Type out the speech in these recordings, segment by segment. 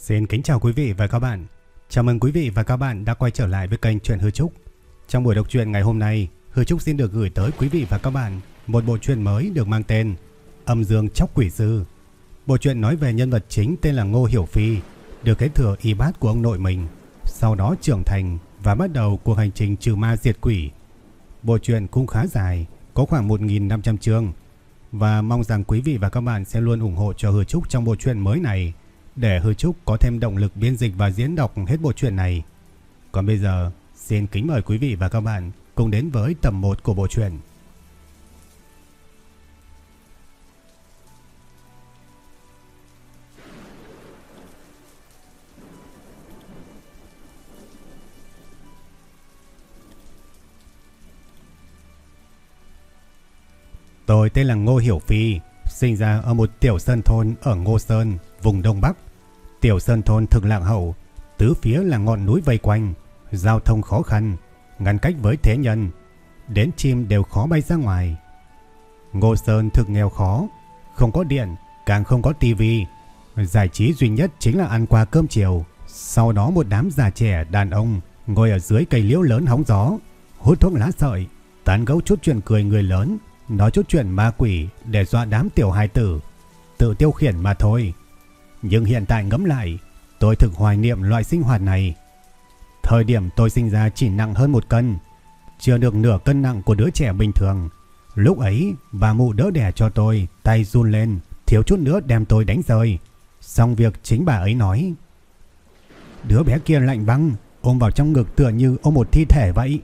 Xin kính chào quý vị và các bạn. Chào mừng quý vị và các bạn đã quay trở lại với kênh Truyện Hư Trúc. Trong buổi đọc truyện ngày hôm nay, Hư Trúc xin được gửi tới quý vị và các bạn một bộ truyện mới được mang tên Âm Dương Chóc Quỷ Sư. Bộ truyện nói về nhân vật chính tên là Ngô Hiểu Phi, được kế thừa y bát của ông nội mình, sau đó trưởng thành và bắt đầu cuộc hành trình trừ ma diệt quỷ. Bộ truyện cũng khá dài, có khoảng 1.500 chương và mong rằng quý vị và các bạn sẽ luôn ủng hộ cho Hư Trúc trong bộ truyện mới này để Hư Trúc có thêm động lực biên dịch và diễn đọc hết bộ truyện này. Còn bây giờ, xin kính mời quý vị và các bạn cùng đến với tập 1 của bộ truyện. Tôi tên là Ngô Hiểu Phi, sinh ra ở một tiểu sơn thôn ở Ngô Sơn, vùng Đông Bắc. Tiểu sơn thôn thực lạc hậu, tứ phía là ngọn núi vây quanh, giao thông khó khăn, ngăn cách với thế nhân, đến chim đều khó bay ra ngoài. Ngô Sơn thực nghèo khó, không có điện, càng không có tivi. Giải trí duy nhất chính là ăn qua cơm chiều. Sau đó một đám già trẻ đàn ông ngồi ở dưới cây liễu lớn hóng gió, hút thuốc lá sợi, tán gẫu chút chuyện cười người lớn, nói chút chuyện ma quỷ để dọa đám tiểu hài tử, tự tiêu khiển mà thôi. Nhưng hiện tại ngẫm lại, tôi thực hoài niệm loại sinh hoạt này. Thời điểm tôi sinh ra chỉ nặng hơn một cân, chưa được nửa cân nặng của đứa trẻ bình thường. Lúc ấy, bà mụ đỡ đẻ cho tôi, tay run lên, thiếu chút nữa đem tôi đánh rơi. Xong việc chính bà ấy nói. Đứa bé kia lạnh băng, ôm vào trong ngực tựa như ôm một thi thể vậy.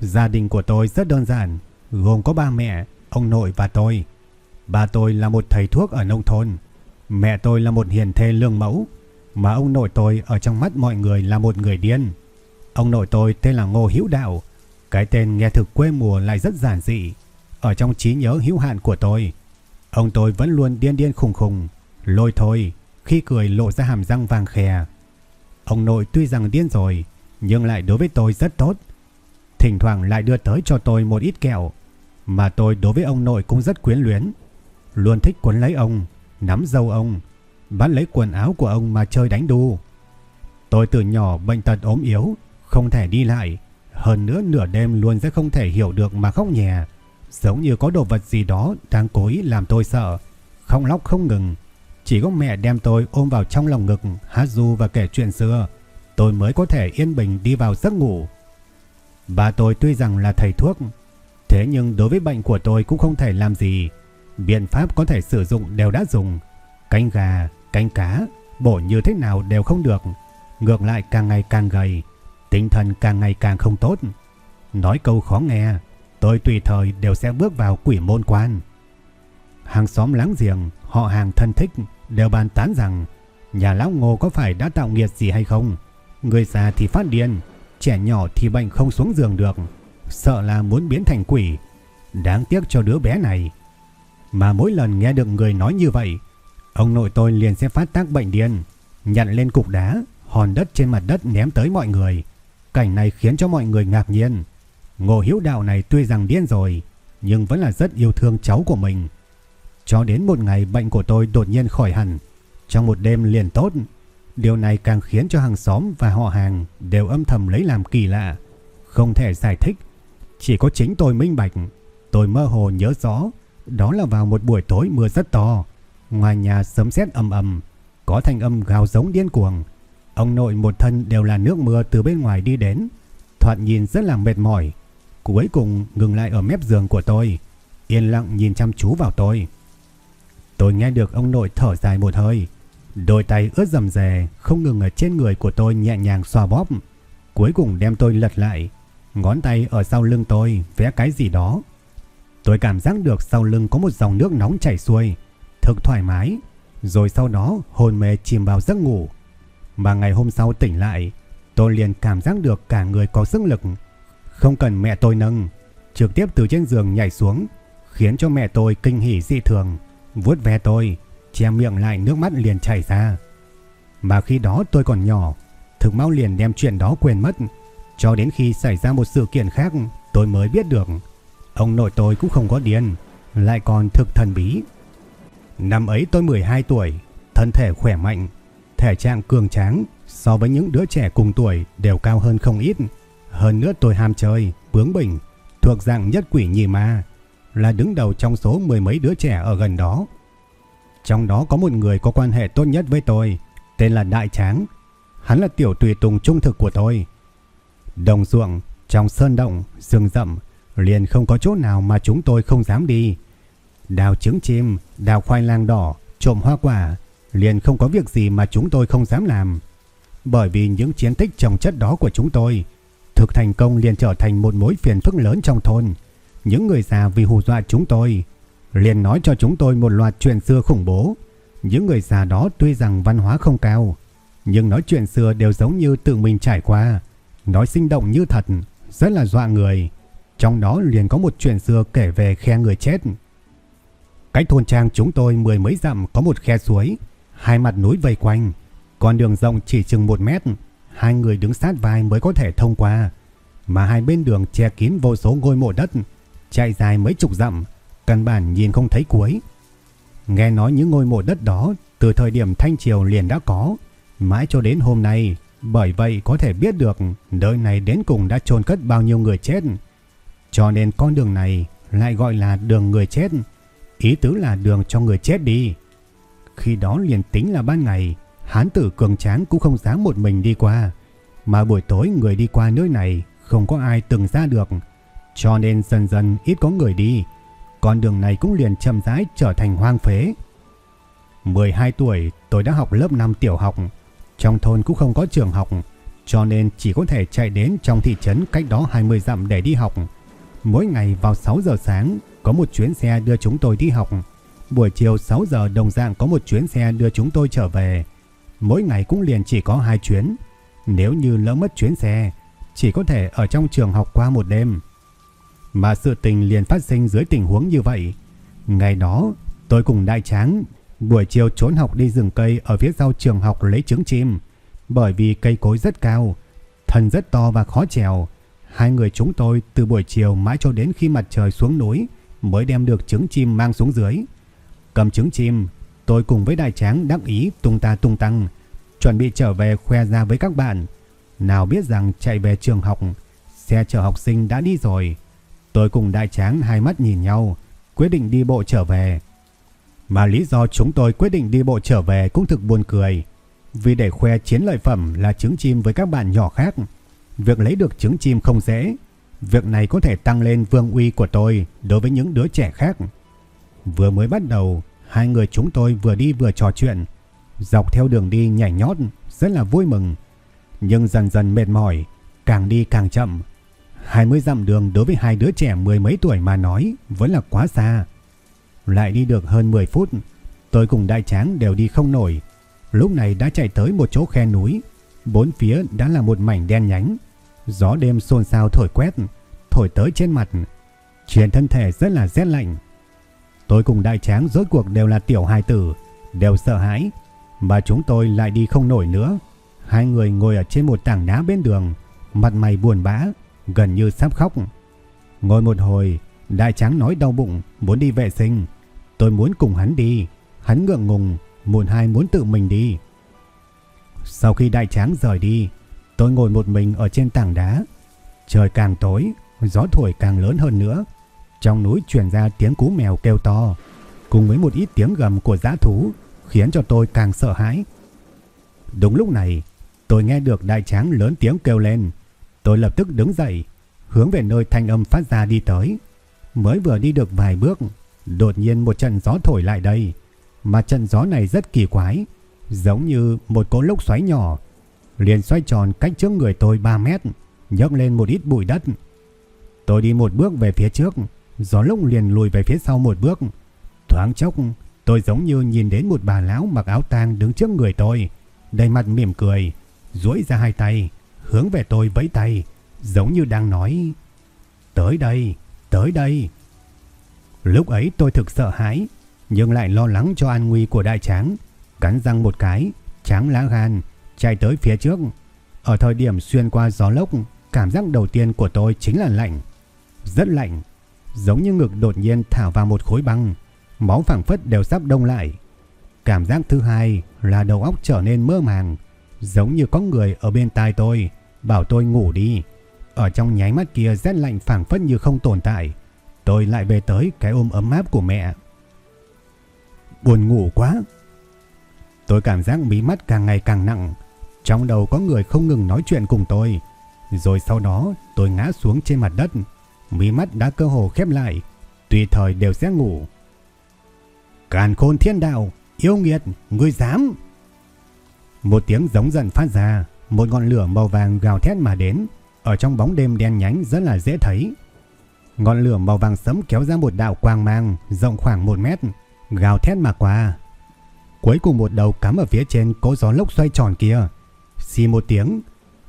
Gia đình của tôi rất đơn giản, gồm có ba mẹ, ông nội và tôi. Ba tôi là một thầy thuốc ở nông thôn. Mẹ tôi là một hiền thê lương mẫu, mà ông nội tôi ở trong mắt mọi người là một người điên. Ông nội tôi tên là Ngô Hữu Đạo, cái tên nghe thực quê mùa lại rất giản dị. Ở trong trí nhớ hữu hạn của tôi, ông tôi vẫn luôn điên điên khùng khùng, lôi thôi, khi cười lộ ra hàm răng vàng khè. Ông nội tuy rằng điên rồi, nhưng lại đối với tôi rất tốt. Thỉnh thoảng lại đưa tới cho tôi một ít kẹo, mà tôi đối với ông nội cũng rất quyến luyến. Luôn thích quấn lấy ông, nắm dâu ông, bắt lấy quần áo của ông mà chơi đánh đu. Tôi từ nhỏ bệnh tật ốm yếu, không thể đi lại, hơn nữa nửa đêm luôn sẽ không thể hiểu được mà khóc nhè, giống như có đồ vật gì đó đang cố ý làm tôi sợ, không lóc không ngừng. Chỉ có mẹ đem tôi ôm vào trong lòng ngực, hát ru và kể chuyện xưa, tôi mới có thể yên bình đi vào giấc ngủ. Bà tôi tuy rằng là thầy thuốc, thế nhưng đối với bệnh của tôi cũng không thể làm gì. Biện pháp có thể sử dụng đều đã dùng, canh gà, canh cá, bổ như thế nào đều không được, ngược lại càng ngày càng gầy, tinh thần càng ngày càng không tốt. Nói câu khó nghe, tôi tùy thời đều sẽ bước vào quỷ môn quan. Hàng xóm láng giềng, họ hàng thân thích đều bàn tán rằng nhà lão ngô có phải đã tạo nghiệt gì hay không. Người già thì phát điên, trẻ nhỏ thì bệnh không xuống giường được, sợ là muốn biến thành quỷ. Đáng tiếc cho đứa bé này. Mà mỗi lần nghe được người nói như vậy, ông nội tôi liền sẽ phát tác bệnh điên, nhặt lên cục đá, hòn đất trên mặt đất ném tới mọi người. Cảnh này khiến cho mọi người ngạc nhiên. Ngô Hiếu Đạo này tuy rằng điên rồi, nhưng vẫn là rất yêu thương cháu của mình. Cho đến một ngày bệnh của tôi đột nhiên khỏi hẳn, trong một đêm liền tốt. Điều này càng khiến cho hàng xóm và họ hàng đều âm thầm lấy làm kỳ lạ, không thể giải thích. Chỉ có chính tôi minh bạch, tôi mơ hồ nhớ rõ, đó là vào một buổi tối mưa rất to. Ngoài nhà sấm sét ầm ầm, có thanh âm gào giống điên cuồng. Ông nội một thân đều là nước mưa từ bên ngoài đi đến, thoạt nhìn rất là mệt mỏi. Cuối cùng ngừng lại ở mép giường của tôi, yên lặng nhìn chăm chú vào tôi. Tôi nghe được ông nội thở dài một hơi, đôi tay ướt rầm rề không ngừng ở trên người của tôi nhẹ nhàng xoa bóp. Cuối cùng đem tôi lật lại, ngón tay ở sau lưng tôi vẽ cái gì đó. Tôi cảm giác được sau lưng có một dòng nước nóng chảy xuôi, thực thoải mái, rồi sau đó hồn mê chìm vào giấc ngủ. Mà ngày hôm sau tỉnh lại, tôi liền cảm giác được cả người có sức lực, không cần mẹ tôi nâng, trực tiếp từ trên giường nhảy xuống, khiến cho mẹ tôi kinh hỉ dị thường, vuốt ve tôi, che miệng lại nước mắt liền chảy ra. Mà khi đó tôi còn nhỏ, thực mau liền đem chuyện đó quên mất, cho đến khi xảy ra một sự kiện khác tôi mới biết được. Ông nội tôi cũng không có điên, lại còn thực thần bí. Năm ấy tôi 12 tuổi, thân thể khỏe mạnh, thể trạng cường tráng, so với những đứa trẻ cùng tuổi đều cao hơn không ít. Hơn nữa tôi ham chơi, bướng bỉnh, thuộc dạng nhất quỷ nhì ma, là đứng đầu trong số mười mấy đứa trẻ ở gần đó. Trong đó có một người có quan hệ tốt nhất với tôi, tên là Đại Tráng. Hắn là tiểu tùy tùng trung thực của tôi. Đồng ruộng, trong sơn động, rừng rậm, liền không có chỗ nào mà chúng tôi không dám đi. Đào trứng chim, đào khoai lang đỏ, trộm hoa quả, liền không có việc gì mà chúng tôi không dám làm. Bởi vì những chiến tích trồng chất đó của chúng tôi, thực thành công liền trở thành một mối phiền phức lớn trong thôn. Những người già vì hù dọa chúng tôi, liền nói cho chúng tôi một loạt chuyện xưa khủng bố. Những người già đó tuy rằng văn hóa không cao, nhưng nói chuyện xưa đều giống như tự mình trải qua, nói sinh động như thật, rất là dọa người. Trong đó liền có một chuyện xưa kể về khe người chết. Cách thôn trang chúng tôi mười mấy dặm có một khe suối, hai mặt núi vây quanh, con đường rộng chỉ chừng một mét, hai người đứng sát vai mới có thể thông qua, mà hai bên đường che kín vô số ngôi mộ đất, chạy dài mấy chục dặm, căn bản nhìn không thấy cuối. Nghe nói những ngôi mộ đất đó từ thời điểm Thanh Triều liền đã có, mãi cho đến hôm nay, bởi vậy có thể biết được nơi này đến cùng đã chôn cất bao nhiêu người chết. Cho nên con đường này lại gọi là đường người chết, ý tứ là đường cho người chết đi. Khi đó liền tính là ban ngày, hán tử cường tráng cũng không dám một mình đi qua, mà buổi tối người đi qua nơi này không có ai từng ra được, cho nên dần dần ít có người đi, con đường này cũng liền chậm rãi trở thành hoang phế. 12 tuổi tôi đã học lớp 5 tiểu học, trong thôn cũng không có trường học, cho nên chỉ có thể chạy đến trong thị trấn cách đó 20 dặm để đi học. Mỗi ngày vào 6 giờ sáng có một chuyến xe đưa chúng tôi đi học. Buổi chiều 6 giờ đồng dạng có một chuyến xe đưa chúng tôi trở về. Mỗi ngày cũng liền chỉ có hai chuyến. Nếu như lỡ mất chuyến xe, chỉ có thể ở trong trường học qua một đêm. Mà sự tình liền phát sinh dưới tình huống như vậy. Ngày đó, tôi cùng đại tráng buổi chiều trốn học đi rừng cây ở phía sau trường học lấy trứng chim. Bởi vì cây cối rất cao, thân rất to và khó trèo. Hai người chúng tôi từ buổi chiều mãi cho đến khi mặt trời xuống núi mới đem được trứng chim mang xuống dưới. Cầm trứng chim, tôi cùng với đại tráng đắc ý tung ta tung tăng, chuẩn bị trở về khoe ra với các bạn. Nào biết rằng chạy về trường học, xe chở học sinh đã đi rồi. Tôi cùng đại tráng hai mắt nhìn nhau, quyết định đi bộ trở về. Mà lý do chúng tôi quyết định đi bộ trở về cũng thực buồn cười. Vì để khoe chiến lợi phẩm là trứng chim với các bạn nhỏ khác, việc lấy được trứng chim không dễ. Việc này có thể tăng lên vương uy của tôi đối với những đứa trẻ khác. Vừa mới bắt đầu, hai người chúng tôi vừa đi vừa trò chuyện, dọc theo đường đi nhảy nhót, rất là vui mừng. Nhưng dần dần mệt mỏi, càng đi càng chậm. 20 dặm đường đối với hai đứa trẻ mười mấy tuổi mà nói vẫn là quá xa. Lại đi được hơn 10 phút, tôi cùng đại tráng đều đi không nổi. Lúc này đã chạy tới một chỗ khe núi, bốn phía đã là một mảnh đen nhánh. Gió đêm xôn xao thổi quét, thổi tới trên mặt, truyền thân thể rất là rét lạnh. Tôi cùng đại tráng rốt cuộc đều là tiểu hài tử, đều sợ hãi, mà chúng tôi lại đi không nổi nữa. Hai người ngồi ở trên một tảng đá bên đường, mặt mày buồn bã, gần như sắp khóc. Ngồi một hồi, đại tráng nói đau bụng, muốn đi vệ sinh. Tôi muốn cùng hắn đi, hắn ngượng ngùng, muộn hai muốn tự mình đi. Sau khi đại tráng rời đi, tôi ngồi một mình ở trên tảng đá. Trời càng tối, gió thổi càng lớn hơn nữa. Trong núi truyền ra tiếng cú mèo kêu to, cùng với một ít tiếng gầm của dã thú, khiến cho tôi càng sợ hãi. Đúng lúc này, tôi nghe được đại tráng lớn tiếng kêu lên. Tôi lập tức đứng dậy, hướng về nơi thanh âm phát ra đi tới. Mới vừa đi được vài bước, đột nhiên một trận gió thổi lại đây. Mà trận gió này rất kỳ quái, giống như một cỗ lốc xoáy nhỏ, liền xoay tròn cách trước người tôi 3 mét, nhấc lên một ít bụi đất. Tôi đi một bước về phía trước, gió lốc liền lùi về phía sau một bước. Thoáng chốc, tôi giống như nhìn đến một bà lão mặc áo tang đứng trước người tôi, đầy mặt mỉm cười, duỗi ra hai tay, hướng về tôi vẫy tay, giống như đang nói: "Tới đây, tới đây." Lúc ấy tôi thực sợ hãi, nhưng lại lo lắng cho an nguy của đại tráng, cắn răng một cái, tráng lá gan, chạy tới phía trước. Ở thời điểm xuyên qua gió lốc, cảm giác đầu tiên của tôi chính là lạnh. Rất lạnh, giống như ngực đột nhiên thảo vào một khối băng, máu phảng phất đều sắp đông lại. Cảm giác thứ hai là đầu óc trở nên mơ màng, giống như có người ở bên tai tôi, bảo tôi ngủ đi. Ở trong nháy mắt kia rét lạnh phảng phất như không tồn tại, tôi lại về tới cái ôm ấm áp của mẹ. Buồn ngủ quá. Tôi cảm giác mí mắt càng ngày càng nặng, trong đầu có người không ngừng nói chuyện cùng tôi. Rồi sau đó tôi ngã xuống trên mặt đất, mí mắt đã cơ hồ khép lại, tùy thời đều sẽ ngủ. Càn khôn thiên đạo, yêu nghiệt, ngươi dám. Một tiếng giống giận phát ra, một ngọn lửa màu vàng gào thét mà đến, ở trong bóng đêm đen nhánh rất là dễ thấy. Ngọn lửa màu vàng sẫm kéo ra một đạo quang mang rộng khoảng 1 mét, gào thét mà qua. Cuối cùng một đầu cắm ở phía trên cỗ gió lốc xoay tròn kia. Xì một tiếng,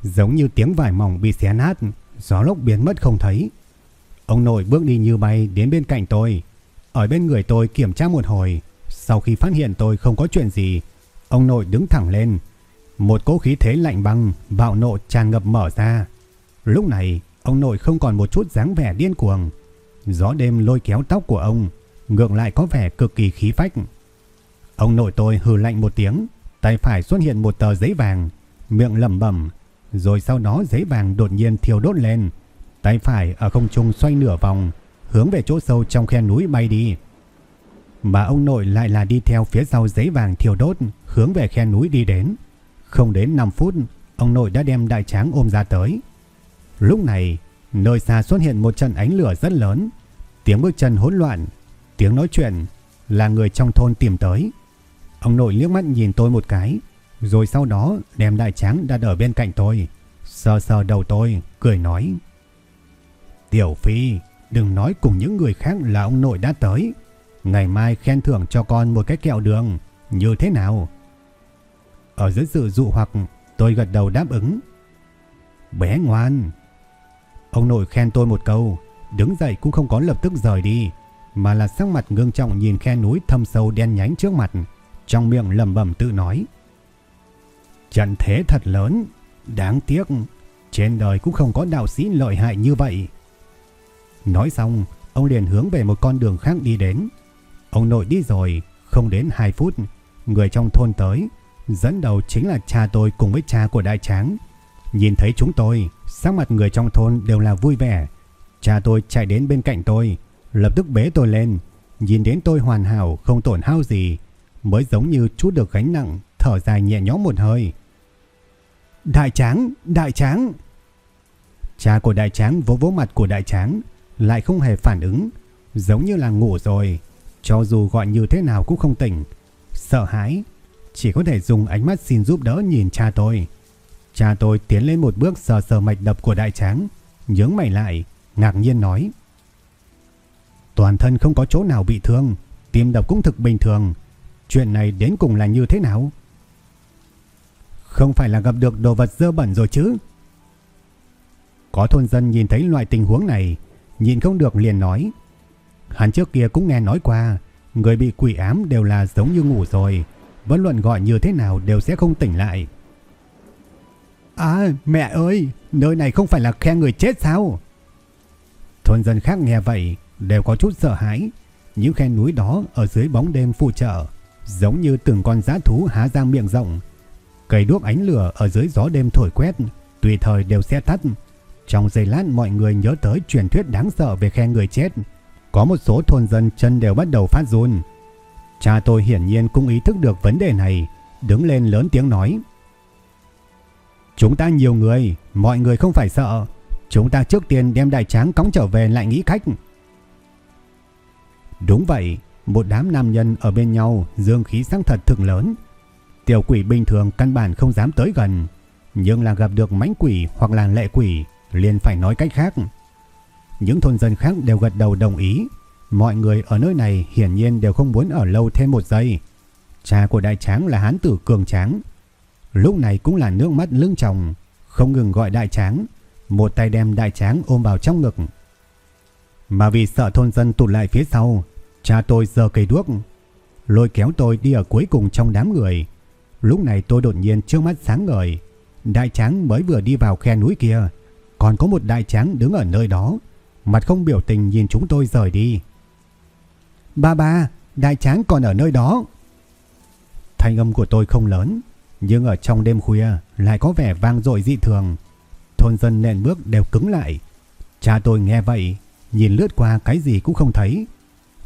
giống như tiếng vải mỏng bị xé nát, gió lốc biến mất không thấy. Ông nội bước đi như bay đến bên cạnh tôi. Ở bên người tôi kiểm tra một hồi. Sau khi phát hiện tôi không có chuyện gì, ông nội đứng thẳng lên. Một cỗ khí thế lạnh băng, bạo nộ tràn ngập mở ra. Lúc này, ông nội không còn một chút dáng vẻ điên cuồng. Gió đêm lôi kéo tóc của ông, ngược lại có vẻ cực kỳ khí phách. Ông nội tôi hừ lạnh một tiếng, tay phải xuất hiện một tờ giấy vàng, miệng lẩm bẩm, rồi sau đó giấy vàng đột nhiên thiêu đốt lên, tay phải ở không trung xoay nửa vòng, hướng về chỗ sâu trong khe núi bay đi. Mà ông nội lại là đi theo phía sau giấy vàng thiêu đốt, hướng về khe núi đi đến. Không đến 5 phút, ông nội đã đem đại tráng ôm ra tới. Lúc này, nơi xa xuất hiện một trận ánh lửa rất lớn, tiếng bước chân hỗn loạn, tiếng nói chuyện là người trong thôn tìm tới. Ông nội liếc mắt nhìn tôi một cái, rồi sau đó đem đại tráng đặt ở bên cạnh tôi, sờ sờ đầu tôi, cười nói. Tiểu Phi, đừng nói cùng những người khác là ông nội đã tới. Ngày mai khen thưởng cho con một cái kẹo đường, như thế nào? Ở dưới sự dụ hoặc, tôi gật đầu đáp ứng. Bé ngoan. Ông nội khen tôi một câu, đứng dậy cũng không có lập tức rời đi, mà là sắc mặt ngưng trọng nhìn khe núi thâm sâu đen nhánh trước mặt, trong miệng lẩm bẩm tự nói. Trận thế thật lớn, đáng tiếc, trên đời cũng không có đạo sĩ lợi hại như vậy. Nói xong, ông liền hướng về một con đường khác đi đến. Ông nội đi rồi, không đến 2 phút, người trong thôn tới, dẫn đầu chính là cha tôi cùng với cha của đại tráng. Nhìn thấy chúng tôi, sắc mặt người trong thôn đều là vui vẻ. Cha tôi chạy đến bên cạnh tôi, lập tức bế tôi lên, nhìn đến tôi hoàn hảo không tổn hao gì, mới giống như chút được gánh nặng, thở dài nhẹ nhõm một hơi. Đại tráng, đại tráng. Cha của đại tráng vỗ vỗ mặt của đại tráng, lại không hề phản ứng, giống như là ngủ rồi, cho dù gọi như thế nào cũng không tỉnh. Sợ hãi, chỉ có thể dùng ánh mắt xin giúp đỡ nhìn cha tôi. Cha tôi tiến lên một bước sờ sờ mạch đập của đại tráng, nhướng mày lại, ngạc nhiên nói. Toàn thân không có chỗ nào bị thương, tim đập cũng thực bình thường. Chuyện này đến cùng là như thế nào? Không phải là gặp được đồ vật dơ bẩn rồi chứ? Có thôn dân nhìn thấy loại tình huống này, nhìn không được liền nói. Hắn trước kia cũng nghe nói qua, người bị quỷ ám đều là giống như ngủ rồi, bất luận gọi như thế nào đều sẽ không tỉnh lại. À mẹ ơi, nơi này không phải là khe người chết sao? Thôn dân khác nghe vậy đều có chút sợ hãi. Những khe núi đó ở dưới bóng đêm phụ trợ, giống như từng con giã thú há ra miệng rộng. Cây đuốc ánh lửa ở dưới gió đêm thổi quét, tùy thời đều sẽ tắt. Trong giây lát mọi người nhớ tới truyền thuyết đáng sợ về khe người chết. Có một số thôn dân chân đều bắt đầu phát run. Cha tôi hiển nhiên cũng ý thức được vấn đề này, đứng lên lớn tiếng nói. Chúng ta nhiều người, mọi người không phải sợ. Chúng ta trước tiên đem đại tráng cõng trở về lại nghĩ cách. Đúng vậy, một đám nam nhân ở bên nhau dương khí sang thật thực lớn. Tiểu quỷ bình thường căn bản không dám tới gần, nhưng là gặp được mãnh quỷ hoặc là lệ quỷ liền phải nói cách khác. Những thôn dân khác đều gật đầu đồng ý. Mọi người ở nơi này hiển nhiên đều không muốn ở lâu thêm một giây. Cha của đại tráng là hán tử cường tráng. Lúc này cũng là nước mắt lưng tròng, không ngừng gọi đại tráng. Một tay đem đại tráng ôm vào trong ngực. Mà vì sợ thôn dân tụt lại phía sau, cha tôi giơ cây đuốc, lôi kéo tôi đi ở cuối cùng trong đám người. Lúc này tôi đột nhiên trước mắt sáng ngời. Đại tráng mới vừa đi vào khe núi kia, còn có một đại tráng đứng ở nơi đó, mặt không biểu tình nhìn chúng tôi rời đi. Ba ba, đại tráng còn ở nơi đó. Thanh âm của tôi không lớn, nhưng ở trong đêm khuya lại có vẻ vang dội dị thường. Thôn dân nền bước đều cứng lại. Cha tôi nghe vậy, nhìn lướt qua cái gì cũng không thấy.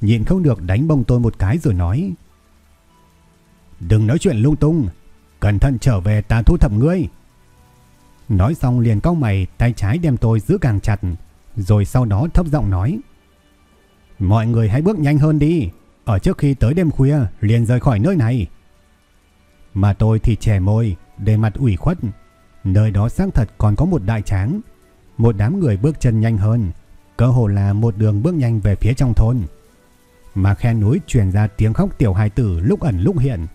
Nhìn không được đánh bông tôi một cái rồi nói. Đừng nói chuyện lung tung, cẩn thận trở về ta thu thập ngươi. Nói xong liền cau mày tay trái đem tôi giữ càng chặt, rồi sau đó thấp giọng nói. Mọi người hãy bước nhanh hơn đi, ở trước khi tới đêm khuya liền rời khỏi nơi này. Mà tôi thì trẻ môi, để mặt ủy khuất. Nơi đó xác thật còn có một đại tráng. Một đám người bước chân nhanh hơn, cơ hồ là một đường bước nhanh về phía trong thôn. Mà khe núi truyền ra tiếng khóc tiểu hài tử lúc ẩn lúc hiện,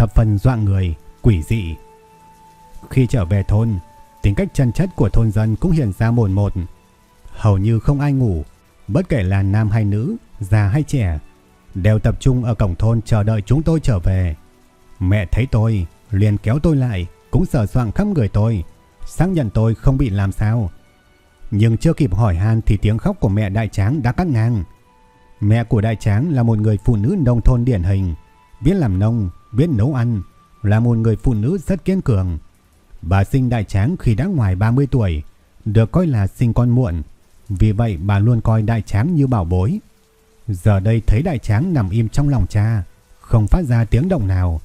thập phần dọa người, quỷ dị. Khi trở về thôn, tính cách chân chất của thôn dân cũng hiện ra một một. Hầu như không ai ngủ, bất kể là nam hay nữ, già hay trẻ, đều tập trung ở cổng thôn chờ đợi chúng tôi trở về. Mẹ thấy tôi, liền kéo tôi lại, cũng sờ soạng khắp người tôi, xác nhận tôi không bị làm sao. Nhưng chưa kịp hỏi han thì tiếng khóc của mẹ đại tráng đã cắt ngang. Mẹ của đại tráng là một người phụ nữ nông thôn điển hình, biết làm nông, biết nấu ăn, là một người phụ nữ rất kiên cường. Bà sinh đại tráng khi đã ngoài 30 tuổi, được coi là sinh con muộn, vì vậy bà luôn coi đại tráng như bảo bối. Giờ đây thấy đại tráng nằm im trong lòng cha, không phát ra tiếng động nào.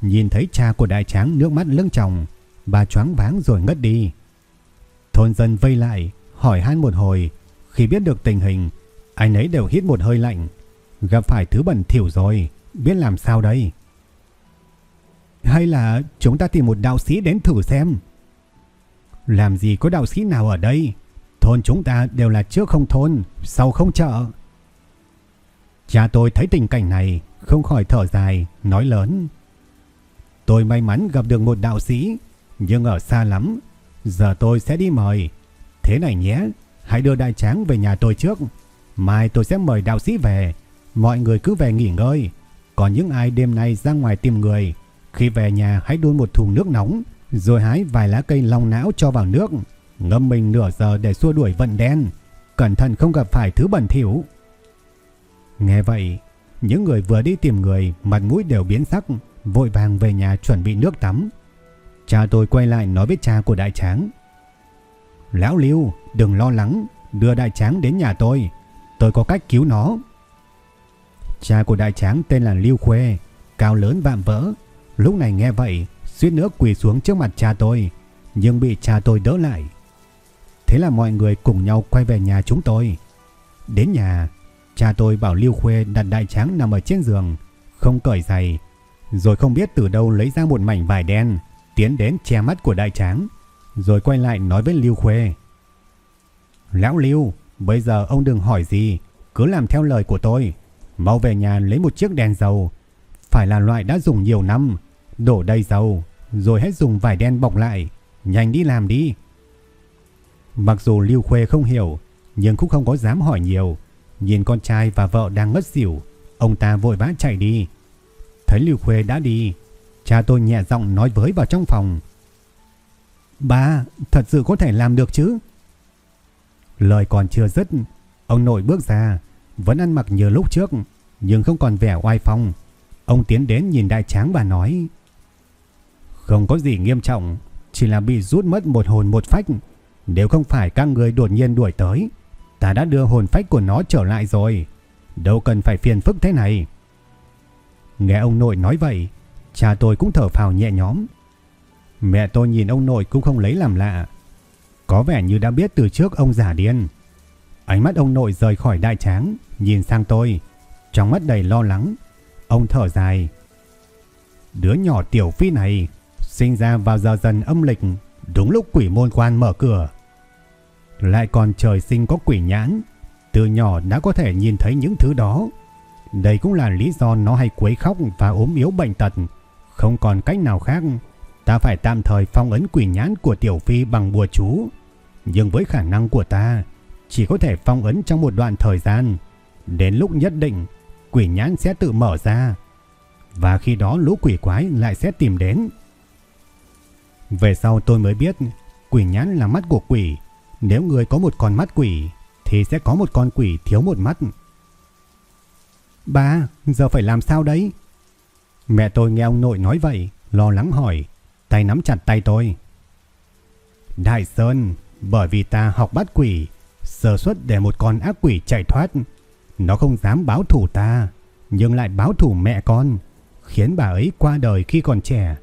Nhìn thấy cha của đại tráng nước mắt lưng tròng, bà choáng váng rồi ngất đi. Thôn dân vây lại, hỏi han một hồi, khi biết được tình hình, ai nấy đều hít một hơi lạnh. Gặp phải thứ bẩn thỉu rồi, biết làm sao đây? Hay là chúng ta tìm một đạo sĩ đến thử xem? Làm gì có đạo sĩ nào ở đây? Thôn chúng ta đều là trước không thôn, sau không chợ. Cha tôi thấy tình cảnh này, không khỏi thở dài, nói lớn. Tôi may mắn gặp được một đạo sĩ, nhưng ở xa lắm. Giờ tôi sẽ đi mời. Thế này nhé, hãy đưa đại tráng về nhà tôi trước. Mai tôi sẽ mời đạo sĩ về. Mọi người cứ về nghỉ ngơi. Còn những ai đêm nay ra ngoài tìm người, khi về nhà hãy đun một thùng nước nóng, rồi hái vài lá cây long não cho vào nước. Ngâm mình nửa giờ để xua đuổi vận đen. Cẩn thận không gặp phải thứ bẩn thỉu. Nghe vậy, những người vừa đi tìm người mặt mũi đều biến sắc, vội vàng về nhà chuẩn bị nước tắm. Cha tôi quay lại nói với cha của đại tráng. Lão Lưu, đừng lo lắng, đưa đại tráng đến nhà tôi. Tôi có cách cứu nó. Cha của đại tráng tên là Lưu Khuê, cao lớn vạm vỡ. Lúc này nghe vậy, suýt nữa quỳ xuống trước mặt cha tôi, nhưng bị cha tôi đỡ lại. Thế là mọi người cùng nhau quay về nhà chúng tôi. Đến nhà, cha tôi bảo Lưu Khuê đặt đại tráng nằm ở trên giường, không cởi giày, rồi không biết từ đâu lấy ra một mảnh vải đen, tiến đến che mắt của đại tráng, rồi quay lại nói với Lưu Khuê. Lão Lưu, bây giờ ông đừng hỏi gì, cứ làm theo lời của tôi. Mau về nhà lấy một chiếc đèn dầu, phải là loại đã dùng nhiều năm, đổ đầy dầu, rồi hết dùng vải đen bọc lại, nhanh đi làm đi. Mặc dù Lưu Khuê không hiểu, nhưng cũng không có dám hỏi nhiều. Nhìn con trai và vợ đang ngất xỉu, ông ta vội vã chạy đi. Thấy Lưu Khuê đã đi, cha tôi nhẹ giọng nói với vào trong phòng. Ba, thật sự có thể làm được chứ? Lời còn chưa dứt, ông nội bước ra, vẫn ăn mặc như lúc trước, nhưng không còn vẻ oai phong. Ông tiến đến nhìn đại tráng bà nói. Không có gì nghiêm trọng, chỉ là bị rút mất một hồn một phách. Nếu không phải các người đột nhiên đuổi tới, ta đã đưa hồn phách của nó trở lại rồi. Đâu cần phải phiền phức thế này. Nghe ông nội nói vậy, cha tôi cũng thở phào nhẹ nhõm. Mẹ tôi nhìn ông nội cũng không lấy làm lạ. Có vẻ như đã biết từ trước ông giả điên. Ánh mắt ông nội rời khỏi đại tráng, nhìn sang tôi. Trong mắt đầy lo lắng, ông thở dài. Đứa nhỏ tiểu phi này sinh ra vào giờ dần âm lịch, đúng lúc quỷ môn quan mở cửa. Lại còn trời sinh có quỷ nhãn, từ nhỏ đã có thể nhìn thấy những thứ đó. Đây cũng là lý do nó hay quấy khóc và ốm yếu bệnh tật. Không còn cách nào khác, ta phải tạm thời phong ấn quỷ nhãn của Tiểu Phi bằng bùa chú. Nhưng với khả năng của ta, chỉ có thể phong ấn trong một đoạn thời gian. Đến lúc nhất định, quỷ nhãn sẽ tự mở ra. Và khi đó lũ quỷ quái lại sẽ tìm đến. Về sau tôi mới biết, quỷ nhãn là mắt của quỷ. Nếu người có một con mắt quỷ, thì sẽ có một con quỷ thiếu một mắt. Ba, giờ phải làm sao đấy? Mẹ tôi nghe ông nội nói vậy, lo lắng hỏi, tay nắm chặt tay tôi. Đại Sơn, bởi vì ta học bắt quỷ, sơ suất để một con ác quỷ chạy thoát. Nó không dám báo thủ ta, nhưng lại báo thủ mẹ con, khiến bà ấy qua đời khi còn trẻ.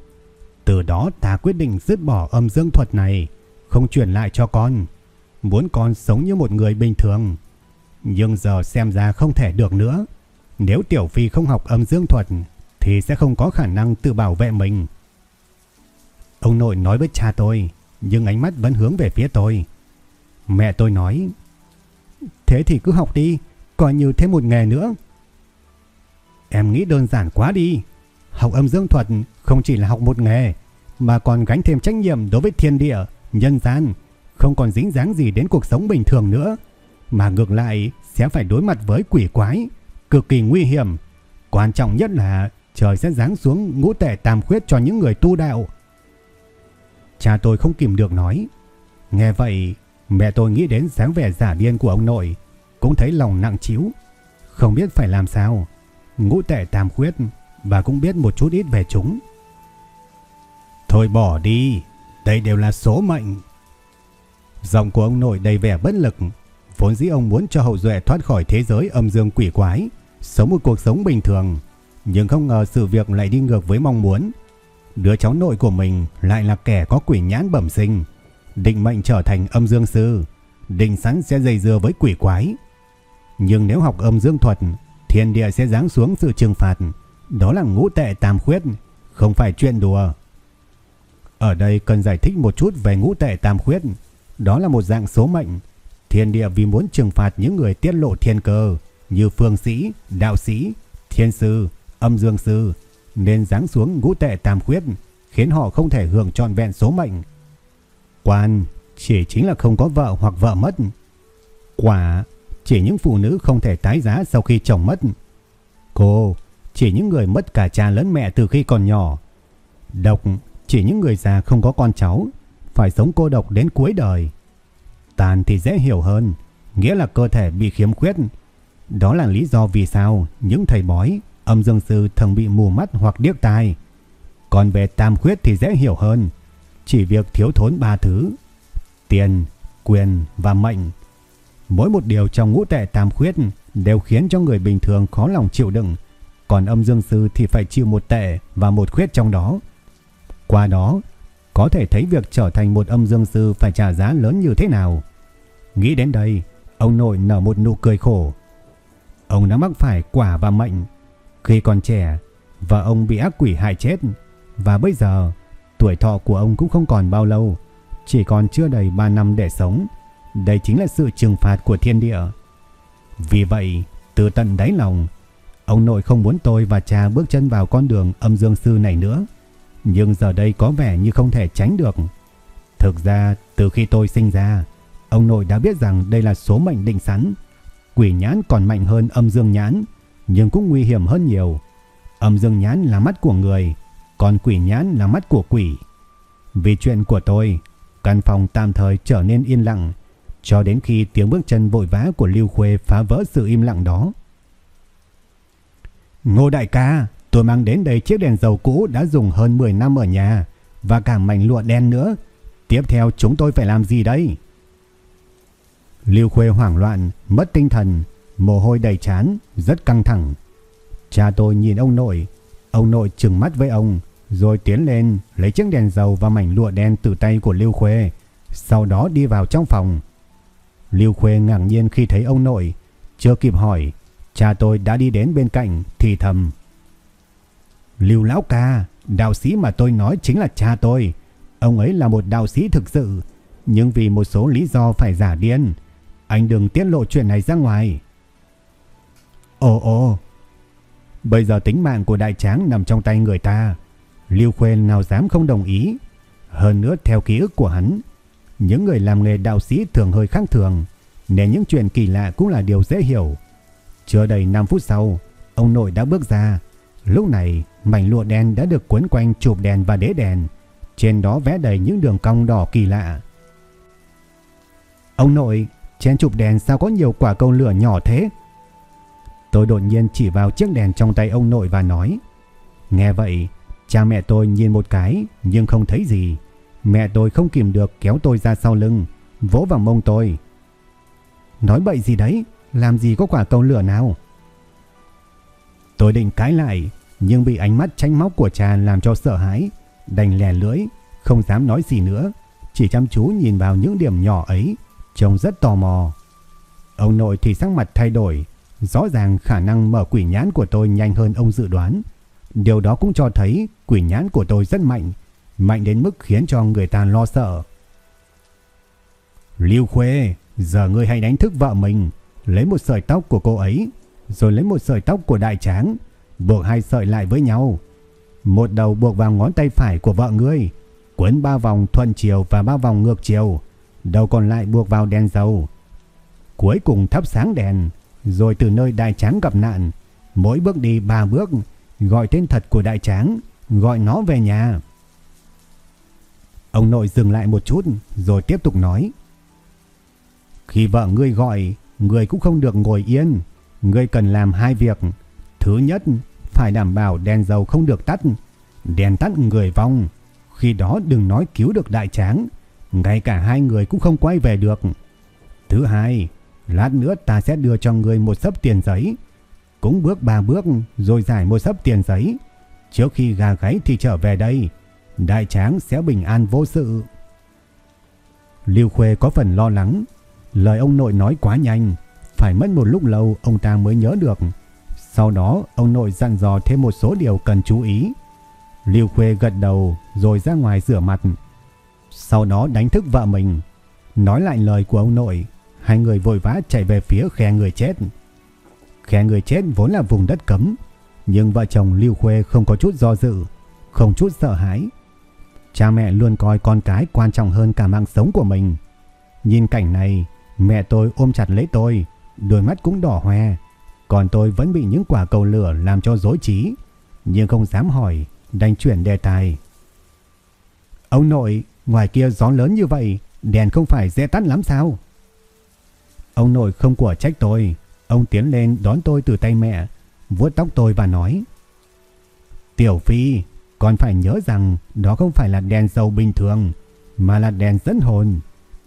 Từ đó ta quyết định dứt bỏ âm dương thuật này, không truyền lại cho con. Muốn con sống như một người bình thường. Nhưng giờ xem ra không thể được nữa. Nếu Tiểu Phi không học âm dương thuật thì sẽ không có khả năng tự bảo vệ mình. Ông nội nói với cha tôi, nhưng ánh mắt vẫn hướng về phía tôi. Mẹ tôi nói, thế thì cứ học đi, coi như thêm một nghề nữa. Em nghĩ đơn giản quá đi. Học âm dương thuật không chỉ là học một nghề, mà còn gánh thêm trách nhiệm đối với thiên địa, nhân gian, không còn dính dáng gì đến cuộc sống bình thường nữa, mà ngược lại sẽ phải đối mặt với quỷ quái, cực kỳ nguy hiểm. Quan trọng nhất là trời sẽ giáng xuống ngũ tệ tam khuyết cho những người tu đạo. Cha tôi không kìm được nói. Nghe vậy, mẹ tôi nghĩ đến dáng vẻ giả điên của ông nội, cũng thấy lòng nặng chiếu, không biết phải làm sao. Ngũ tệ tam khuyết và cũng biết một chút ít về chúng. Thôi bỏ đi, đây đều là số mệnh. Giọng của ông nội đầy vẻ bất lực, vốn dĩ ông muốn cho hậu duệ thoát khỏi thế giới âm dương quỷ quái, sống một cuộc sống bình thường, nhưng không ngờ sự việc lại đi ngược với mong muốn. Đứa cháu nội của mình lại là kẻ có quỷ nhãn bẩm sinh, định mệnh trở thành âm dương sư, định sẵn sẽ dây dưa với quỷ quái. Nhưng nếu học âm dương thuật, thiên địa sẽ giáng xuống sự trừng phạt, đó là ngũ tệ tam khuyết, không phải chuyện đùa. Ở đây cần giải thích một chút về ngũ tệ tam khuyết, đó là một dạng số mệnh. Thiên địa vì muốn trừng phạt những người tiết lộ thiên cơ như phương sĩ, đạo sĩ, thiên sư, âm dương sư nên giáng xuống ngũ tệ tam khuyết khiến họ không thể hưởng trọn vẹn số mệnh. Quan chỉ chính là không có vợ hoặc vợ mất. Quả chỉ những phụ nữ không thể tái giá sau khi chồng mất. Cô chỉ những người mất cả cha lẫn mẹ từ khi còn nhỏ. Độc chỉ những người già không có con cháu, phải sống cô độc đến cuối đời. Tàn thì dễ hiểu hơn, nghĩa là cơ thể bị khiếm khuyết. Đó là lý do vì sao những thầy bói, âm dương sư thường bị mù mắt hoặc điếc tai. Còn về tam khuyết thì dễ hiểu hơn, chỉ việc thiếu thốn ba thứ: tiền, quyền và mệnh. Mỗi một điều trong ngũ tệ tam khuyết đều khiến cho người bình thường khó lòng chịu đựng, còn âm dương sư thì phải chịu một tệ và một khuyết trong đó. Qua đó, có thể thấy việc trở thành một âm dương sư phải trả giá lớn như thế nào. Nghĩ đến đây, ông nội nở một nụ cười khổ. Ông đã mắc phải quả và mệnh. Khi còn trẻ, vợ ông bị ác quỷ hại chết. Và bây giờ, tuổi thọ của ông cũng không còn bao lâu. Chỉ còn chưa đầy 3 năm để sống. Đây chính là sự trừng phạt của thiên địa. Vì vậy, từ tận đáy lòng, ông nội không muốn tôi và cha bước chân vào con đường âm dương sư này nữa. Nhưng giờ đây có vẻ như không thể tránh được. Thực ra, từ khi tôi sinh ra, ông nội đã biết rằng đây là số mệnh định sẵn. Quỷ nhãn còn mạnh hơn âm dương nhãn, nhưng cũng nguy hiểm hơn nhiều. Âm dương nhãn là mắt của người, còn quỷ nhãn là mắt của quỷ. Vì chuyện của tôi, căn phòng tạm thời trở nên yên lặng, cho đến khi tiếng bước chân vội vã của Lưu Khuê phá vỡ sự im lặng đó. Ngô đại ca, Tôi mang đến đây chiếc đèn dầu cũ đã dùng hơn 10 năm ở nhà và cả mảnh lụa đen nữa. Tiếp theo chúng tôi phải làm gì đây? Lưu Khuê hoảng loạn, mất tinh thần, mồ hôi đầy chán, rất căng thẳng. Cha tôi nhìn ông nội, ông nội trừng mắt với ông, rồi tiến lên lấy chiếc đèn dầu và mảnh lụa đen từ tay của Lưu Khuê, sau đó đi vào trong phòng. Lưu Khuê ngạc nhiên khi thấy ông nội, chưa kịp hỏi, cha tôi đã đi đến bên cạnh thì thầm. Lưu Lão Ca, đạo sĩ mà tôi nói chính là cha tôi. Ông ấy là một đạo sĩ thực sự, nhưng vì một số lý do phải giả điên. Anh đừng tiết lộ chuyện này ra ngoài. Ồ ồ, bây giờ tính mạng của đại tráng nằm trong tay người ta. Lưu Khuê nào dám không đồng ý. Hơn nữa theo ký ức của hắn, những người làm nghề đạo sĩ thường hơi khác thường, nên những chuyện kỳ lạ cũng là điều dễ hiểu. Chưa đầy 5 phút sau, ông nội đã bước ra. Lúc này, mảnh lụa đen đã được quấn quanh chụp đèn và đế đèn, trên đó vẽ đầy những đường cong đỏ kỳ lạ. Ông nội, trên chụp đèn sao có nhiều quả cầu lửa nhỏ thế? Tôi đột nhiên chỉ vào chiếc đèn trong tay ông nội và nói, Nghe vậy, cha mẹ tôi nhìn một cái nhưng không thấy gì. Mẹ tôi không kìm được kéo tôi ra sau lưng, vỗ vào mông tôi. Nói bậy gì đấy, làm gì có quả cầu lửa nào. Tôi định cãi lại, nhưng bị ánh mắt tranh móc của cha làm cho sợ hãi, đành lè lưỡi, không dám nói gì nữa, chỉ chăm chú nhìn vào những điểm nhỏ ấy, trông rất tò mò. Ông nội thì sắc mặt thay đổi, rõ ràng khả năng mở quỷ nhãn của tôi nhanh hơn ông dự đoán. Điều đó cũng cho thấy quỷ nhãn của tôi rất mạnh, mạnh đến mức khiến cho người ta lo sợ. Lưu Khuê, giờ ngươi hãy đánh thức vợ mình, lấy một sợi tóc của cô ấy, rồi lấy một sợi tóc của đại tráng, buộc hai sợi lại với nhau. Một đầu buộc vào ngón tay phải của vợ ngươi, quấn ba vòng thuận chiều và ba vòng ngược chiều, đầu còn lại buộc vào đèn dầu. Cuối cùng thắp sáng đèn, rồi từ nơi đại tráng gặp nạn, mỗi bước đi ba bước, gọi tên thật của đại tráng, gọi nó về nhà. Ông nội dừng lại một chút rồi tiếp tục nói. Khi vợ ngươi gọi, ngươi cũng không được ngồi yên. Ngươi cần làm hai việc. Thứ nhất, phải đảm bảo đèn dầu không được tắt. Đèn tắt người vong. Khi đó đừng nói cứu được đại tráng. Ngay cả hai người cũng không quay về được. Thứ hai, lát nữa ta sẽ đưa cho người một sấp tiền giấy. Cũng bước ba bước rồi giải một sấp tiền giấy. Trước khi gà gáy thì trở về đây. Đại tráng sẽ bình an vô sự. Lưu Khuê có phần lo lắng. Lời ông nội nói quá nhanh. Phải mất một lúc lâu ông ta mới nhớ được. Sau đó ông nội dặn dò thêm một số điều cần chú ý. Lưu Khuê gật đầu rồi ra ngoài rửa mặt. Sau đó đánh thức vợ mình. Nói lại lời của ông nội. Hai người vội vã chạy về phía khe người chết. Khe người chết vốn là vùng đất cấm. Nhưng vợ chồng Lưu Khuê không có chút do dự. Không chút sợ hãi. Cha mẹ luôn coi con cái quan trọng hơn cả mạng sống của mình. Nhìn cảnh này, mẹ tôi ôm chặt lấy tôi, đôi mắt cũng đỏ hoe. Còn tôi vẫn bị những quả cầu lửa làm cho dối trí, nhưng không dám hỏi, đành chuyển đề tài. Ông nội, ngoài kia gió lớn như vậy, đèn không phải dễ tắt lắm sao? Ông nội không của trách tôi, ông tiến lên đón tôi từ tay mẹ, vuốt tóc tôi và nói. Tiểu Phi, còn phải nhớ rằng đó không phải là đèn dầu bình thường, mà là đèn dẫn hồn.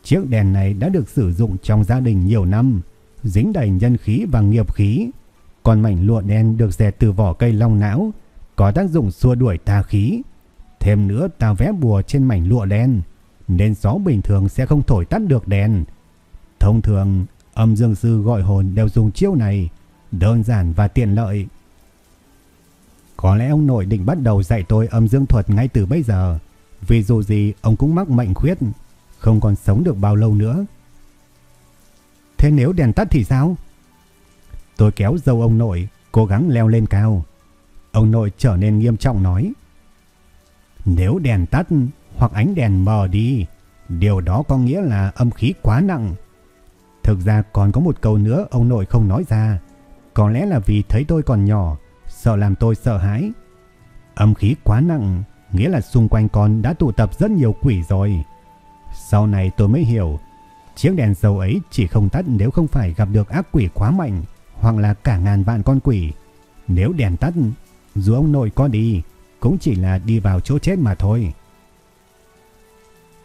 Chiếc đèn này đã được sử dụng trong gia đình nhiều năm, dính đầy nhân khí và nghiệp khí. Còn mảnh lụa đen được dệt từ vỏ cây long não, có tác dụng xua đuổi tà khí. Thêm nữa ta vẽ bùa trên mảnh lụa đen, nên gió bình thường sẽ không thổi tắt được đèn. Thông thường, âm dương sư gọi hồn đều dùng chiêu này, đơn giản và tiện lợi. Có lẽ ông nội định bắt đầu dạy tôi âm dương thuật ngay từ bây giờ. Vì dù gì ông cũng mắc mệnh khuyết, không còn sống được bao lâu nữa. Thế nếu đèn tắt thì sao? Tôi kéo dâu ông nội, cố gắng leo lên cao. Ông nội trở nên nghiêm trọng nói. Nếu đèn tắt hoặc ánh đèn mờ đi, điều đó có nghĩa là âm khí quá nặng. Thực ra còn có một câu nữa ông nội không nói ra. Có lẽ là vì thấy tôi còn nhỏ, sợ làm tôi sợ hãi. Âm khí quá nặng, nghĩa là xung quanh con đã tụ tập rất nhiều quỷ rồi. Sau này tôi mới hiểu, chiếc đèn dầu ấy chỉ không tắt nếu không phải gặp được ác quỷ quá mạnh, hoặc là cả ngàn vạn con quỷ. Nếu đèn tắt, dù ông nội có đi, cũng chỉ là đi vào chỗ chết mà thôi.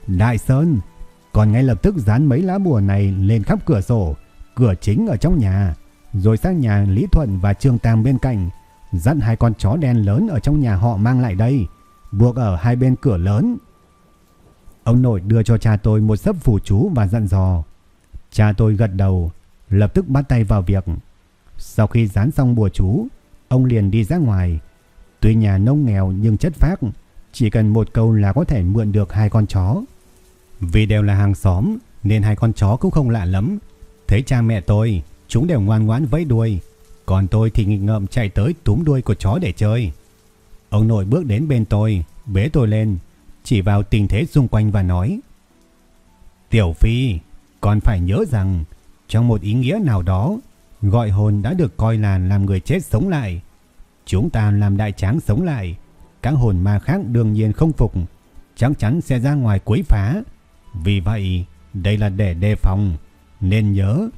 Đại Sơn, còn ngay lập tức dán mấy lá bùa này lên khắp cửa sổ, cửa chính ở trong nhà, rồi sang nhà Lý Thuận và Trương Tam bên cạnh, dặn hai con chó đen lớn ở trong nhà họ mang lại đây, buộc ở hai bên cửa lớn. Ông nội đưa cho cha tôi một sấp phù chú và dặn dò. Cha tôi gật đầu, lập tức bắt tay vào việc. Sau khi dán xong bùa chú, ông liền đi ra ngoài. Tuy nhà nông nghèo nhưng chất phác, chỉ cần một câu là có thể mượn được hai con chó. Vì đều là hàng xóm nên hai con chó cũng không lạ lắm. Thấy cha mẹ tôi, chúng đều ngoan ngoãn vẫy đuôi, còn tôi thì nghịch ngợm chạy tới túm đuôi của chó để chơi. Ông nội bước đến bên tôi, bế tôi lên, chỉ vào tình thế xung quanh và nói. Tiểu Phi, còn phải nhớ rằng, trong một ý nghĩa nào đó, gọi hồn đã được coi là làm người chết sống lại. Chúng ta làm đại tráng sống lại, các hồn ma khác đương nhiên không phục, chắc chắn sẽ ra ngoài quấy phá. Vì vậy, đây là để đề phòng, nên nhớ,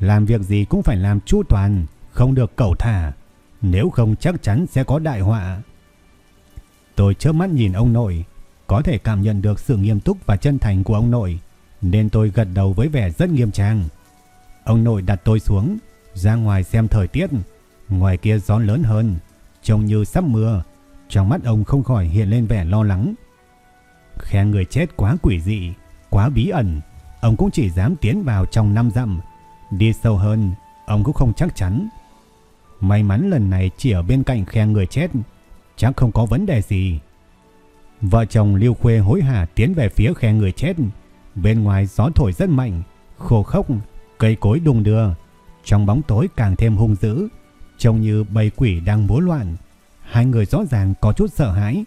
làm việc gì cũng phải làm chu toàn, không được cẩu thả, nếu không chắc chắn sẽ có đại họa. Tôi chớp mắt nhìn ông nội, có thể cảm nhận được sự nghiêm túc và chân thành của ông nội, nên tôi gật đầu với vẻ rất nghiêm trang. Ông nội đặt tôi xuống, ra ngoài xem thời tiết. Ngoài kia gió lớn hơn, trông như sắp mưa. Trong mắt ông không khỏi hiện lên vẻ lo lắng. Khe người chết quá quỷ dị, quá bí ẩn. Ông cũng chỉ dám tiến vào trong năm dặm. Đi sâu hơn, ông cũng không chắc chắn. May mắn lần này chỉ ở bên cạnh khe người chết, chắc không có vấn đề gì. Vợ chồng Lưu Khuê hối hả tiến về phía khe người chết. Bên ngoài gió thổi rất mạnh, khô khốc, cây cối đung đưa. Trong bóng tối càng thêm hung dữ, trông như bầy quỷ đang múa loạn. Hai người rõ ràng có chút sợ hãi,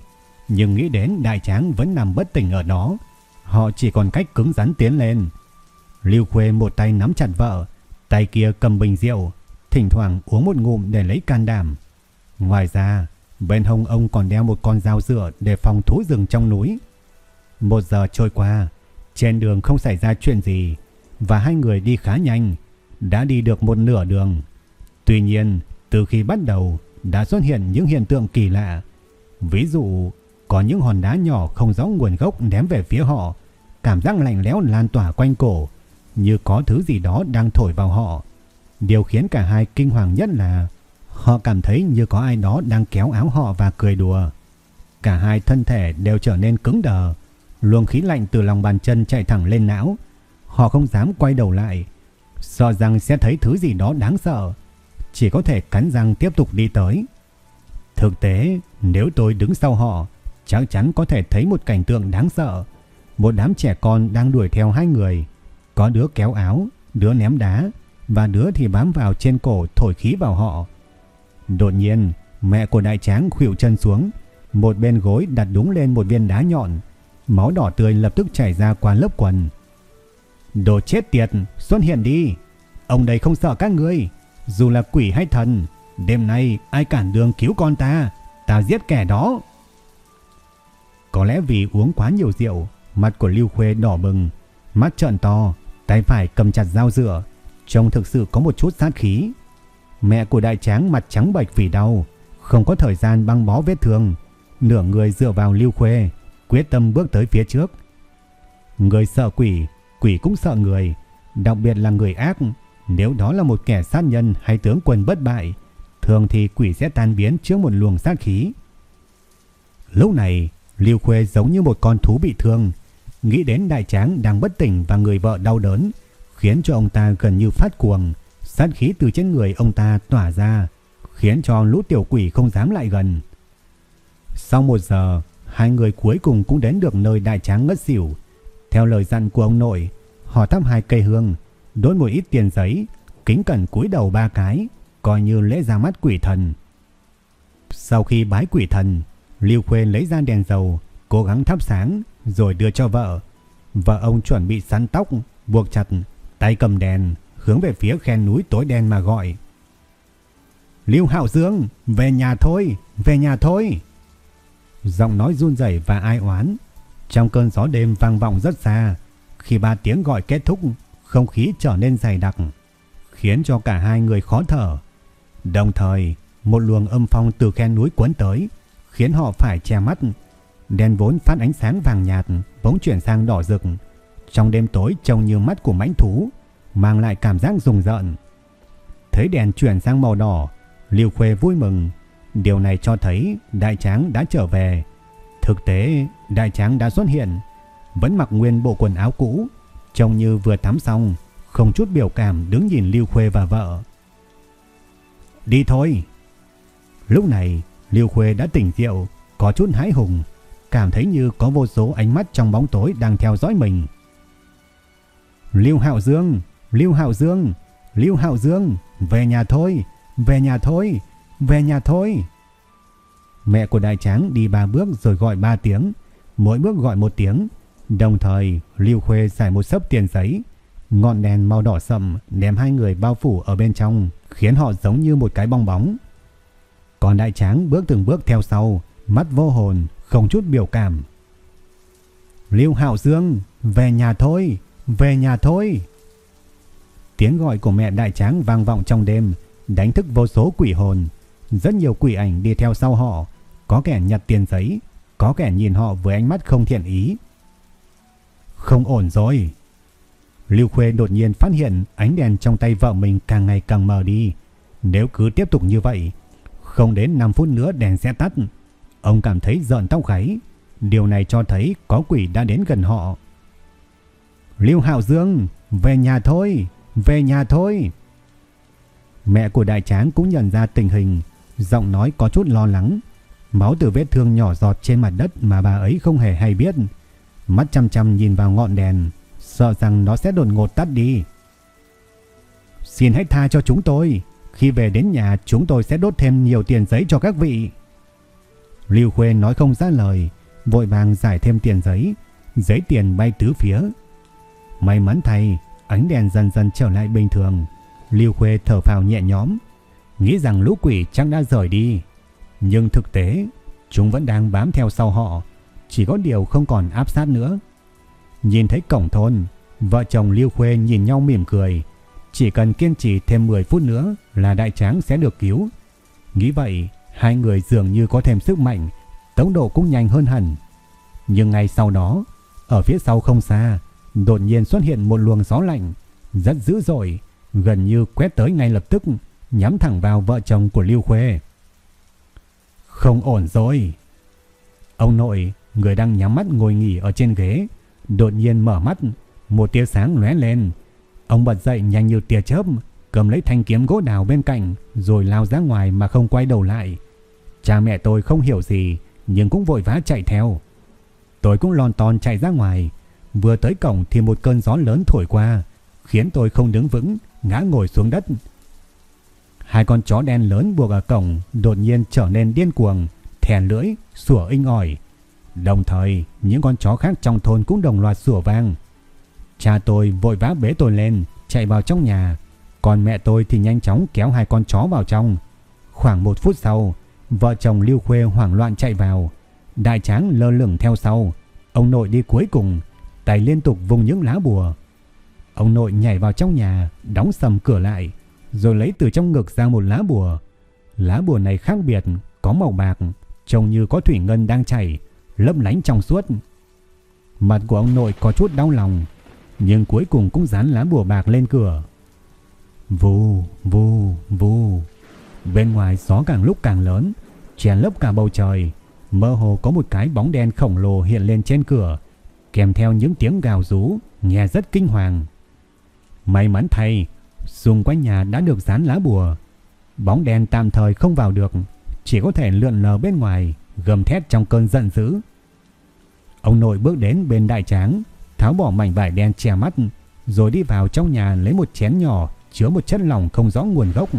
nhưng nghĩ đến đại tráng vẫn nằm bất tỉnh ở đó. Họ chỉ còn cách cứng rắn tiến lên. Lưu Khuê một tay nắm chặt vợ, tay kia cầm bình rượu, thỉnh thoảng uống một ngụm để lấy can đảm. Ngoài ra, bên hông ông còn đeo một con dao dựa để phòng thú rừng trong núi. Một giờ trôi qua, trên đường không xảy ra chuyện gì và hai người đi khá nhanh, đã đi được một nửa đường. Tuy nhiên, từ khi bắt đầu đã xuất hiện những hiện tượng kỳ lạ. Ví dụ, có những hòn đá nhỏ không rõ nguồn gốc ném về phía họ, cảm giác lạnh lẽo lan tỏa quanh cổ, như có thứ gì đó đang thổi vào họ. Điều khiến cả hai kinh hoàng nhất là họ cảm thấy như có ai đó đang kéo áo họ và cười đùa. Cả hai thân thể đều trở nên cứng đờ, luồng khí lạnh từ lòng bàn chân chạy thẳng lên não. Họ không dám quay đầu lại, sợ rằng sẽ thấy thứ gì đó đáng sợ, chỉ có thể cắn răng tiếp tục đi tới. Thực tế, nếu tôi đứng sau họ, chắc chắn có thể thấy một cảnh tượng đáng sợ. Một đám trẻ con đang đuổi theo hai người, có đứa kéo áo, đứa ném đá và đứa thì bám vào trên cổ thổi khí vào họ. Đột nhiên, mẹ của đại tráng khuỵu chân xuống, một bên gối đặt đúng lên một viên đá nhọn, máu đỏ tươi lập tức chảy ra qua lớp quần. Đồ chết tiệt, xuất hiện đi. Ông đây không sợ các ngươi, dù là quỷ hay thần, đêm nay ai cản đường cứu con ta, ta giết kẻ đó. Có lẽ vì uống quá nhiều rượu, mặt của Lưu Khuê đỏ bừng, mắt trợn to, tay phải cầm chặt dao dựa, trông thực sự có một chút sát khí. Mẹ của đại tráng mặt trắng bệch vì đau, không có thời gian băng bó vết thương, nửa người dựa vào Lưu Khuê, quyết tâm bước tới phía trước. Người sợ quỷ, quỷ cũng sợ người, đặc biệt là người ác. Nếu đó là một kẻ sát nhân hay tướng quân bất bại, thường thì quỷ sẽ tan biến trước một luồng sát khí. Lúc này, Lưu Khuê giống như một con thú bị thương, nghĩ đến đại tráng đang bất tỉnh và người vợ đau đớn, khiến cho ông ta gần như phát cuồng, sát khí từ trên người ông ta tỏa ra, khiến cho lũ tiểu quỷ không dám lại gần. Sau một giờ, hai người cuối cùng cũng đến được nơi đại tráng ngất xỉu. Theo lời dặn của ông nội, họ thắp hai cây hương, đốt một ít tiền giấy, kính cẩn cúi đầu ba cái, coi như lễ ra mắt quỷ thần. Sau khi bái quỷ thần, Lưu Khuê lấy ra đèn dầu, cố gắng thắp sáng rồi đưa cho vợ. Vợ ông chuẩn bị sắn tóc, buộc chặt, tay cầm đèn, hướng về phía khe núi tối đen mà gọi. Lưu Hạo Dương, về nhà thôi, về nhà thôi. Giọng nói run rẩy và ai oán. Trong cơn gió đêm vang vọng rất xa. Khi ba tiếng gọi kết thúc, không khí trở nên dày đặc, khiến cho cả hai người khó thở. Đồng thời, một luồng âm phong từ khe núi cuốn tới, khiến họ phải che mắt. Đèn vốn phát ánh sáng vàng nhạt, bỗng chuyển sang đỏ rực. Trong đêm tối trông như mắt của mãnh thú, mang lại cảm giác rùng rợn. Thấy đèn chuyển sang màu đỏ, Liêu Khuê vui mừng. Điều này cho thấy đại tráng đã trở về. Thực tế, đại tráng đã xuất hiện, vẫn mặc nguyên bộ quần áo cũ, trông như vừa tắm xong, không chút biểu cảm đứng nhìn Liêu Khuê và vợ. Đi thôi. Lúc này, Liêu Khuê đã tỉnh rượu, có chút hãi hùng, cảm thấy như có vô số ánh mắt trong bóng tối đang theo dõi mình. Liêu Hạo Dương, Lưu Hạo Dương, Lưu Hạo Dương, về nhà thôi, về nhà thôi, về nhà thôi. Mẹ của đại tráng đi ba bước rồi gọi ba tiếng, mỗi bước gọi một tiếng. Đồng thời, Lưu Khuê xài một sấp tiền giấy, ngọn đèn màu đỏ sậm đem hai người bao phủ ở bên trong, khiến họ giống như một cái bong bóng. Còn đại tráng bước từng bước theo sau, mắt vô hồn, không chút biểu cảm. Lưu Hạo Dương, về nhà thôi, về nhà thôi. Tiếng gọi của mẹ đại tráng vang vọng trong đêm, đánh thức vô số quỷ hồn. Rất nhiều quỷ ảnh đi theo sau họ, có kẻ nhặt tiền giấy, có kẻ nhìn họ với ánh mắt không thiện ý. Không ổn rồi. Lưu Khuê đột nhiên phát hiện ánh đèn trong tay vợ mình càng ngày càng mờ đi. Nếu cứ tiếp tục như vậy, không đến 5 phút nữa đèn sẽ tắt. Ông cảm thấy giận tóc gáy. Điều này cho thấy có quỷ đã đến gần họ. Lưu Hạo Dương, về nhà thôi, về nhà thôi. Mẹ của đại tráng cũng nhận ra tình hình, giọng nói có chút lo lắng. Máu từ vết thương nhỏ giọt trên mặt đất mà bà ấy không hề hay biết. Mắt chăm chăm nhìn vào ngọn đèn, sợ rằng nó sẽ đột ngột tắt đi. Xin hãy tha cho chúng tôi, khi về đến nhà chúng tôi sẽ đốt thêm nhiều tiền giấy cho các vị. Lưu Khuê nói không ra lời, vội vàng giải thêm tiền giấy, giấy tiền bay tứ phía. May mắn thay, ánh đèn dần dần trở lại bình thường. Lưu Khuê thở phào nhẹ nhõm, nghĩ rằng lũ quỷ chắc đã rời đi. Nhưng thực tế, chúng vẫn đang bám theo sau họ, chỉ có điều không còn áp sát nữa. Nhìn thấy cổng thôn, vợ chồng Lưu Khuê nhìn nhau mỉm cười. Chỉ cần kiên trì thêm 10 phút nữa là đại tráng sẽ được cứu. Nghĩ vậy, hai người dường như có thêm sức mạnh, tốc độ cũng nhanh hơn hẳn. Nhưng ngay sau đó, ở phía sau không xa, đột nhiên xuất hiện một luồng gió lạnh, rất dữ dội, gần như quét tới ngay lập tức, nhắm thẳng vào vợ chồng của Lưu Khuê. Không ổn rồi. Ông nội, người đang nhắm mắt ngồi nghỉ ở trên ghế, đột nhiên mở mắt, một tia sáng lóe lên. Ông bật dậy nhanh như tia chớp, cầm lấy thanh kiếm gỗ đào bên cạnh, rồi lao ra ngoài mà không quay đầu lại. Cha mẹ tôi không hiểu gì, nhưng cũng vội vã chạy theo. Tôi cũng lon ton chạy ra ngoài, vừa tới cổng thì một cơn gió lớn thổi qua, khiến tôi không đứng vững, ngã ngồi xuống đất. Hai con chó đen lớn buộc ở cổng đột nhiên trở nên điên cuồng, thèn lưỡi, sủa inh ỏi. Đồng thời, những con chó khác trong thôn cũng đồng loạt sủa vang. Cha tôi vội vã bế tôi lên, chạy vào trong nhà, còn mẹ tôi thì nhanh chóng kéo hai con chó vào trong. Khoảng một phút sau, vợ chồng Lưu Khuê hoảng loạn chạy vào, đại tráng lơ lửng theo sau. Ông nội đi cuối cùng, tay liên tục vùng những lá bùa. Ông nội nhảy vào trong nhà, đóng sầm cửa lại, rồi lấy từ trong ngực ra một lá bùa. Lá bùa này khác biệt, có màu bạc, trông như có thủy ngân đang chảy, lấp lánh trong suốt. Mặt của ông nội có chút đau lòng, nhưng cuối cùng cũng dán lá bùa bạc lên cửa. Vù, vù, vù. Bên ngoài gió càng lúc càng lớn, chèn lấp cả bầu trời. Mơ hồ có một cái bóng đen khổng lồ hiện lên trên cửa, kèm theo những tiếng gào rú, nghe rất kinh hoàng. May mắn thay, xung quanh nhà đã được dán lá bùa. Bóng đen tạm thời không vào được, chỉ có thể lượn lờ bên ngoài, gầm thét trong cơn giận dữ. Ông nội bước đến bên đại tráng, tháo bỏ mảnh vải đen che mắt, rồi đi vào trong nhà lấy một chén nhỏ chứa một chất lỏng không rõ nguồn gốc.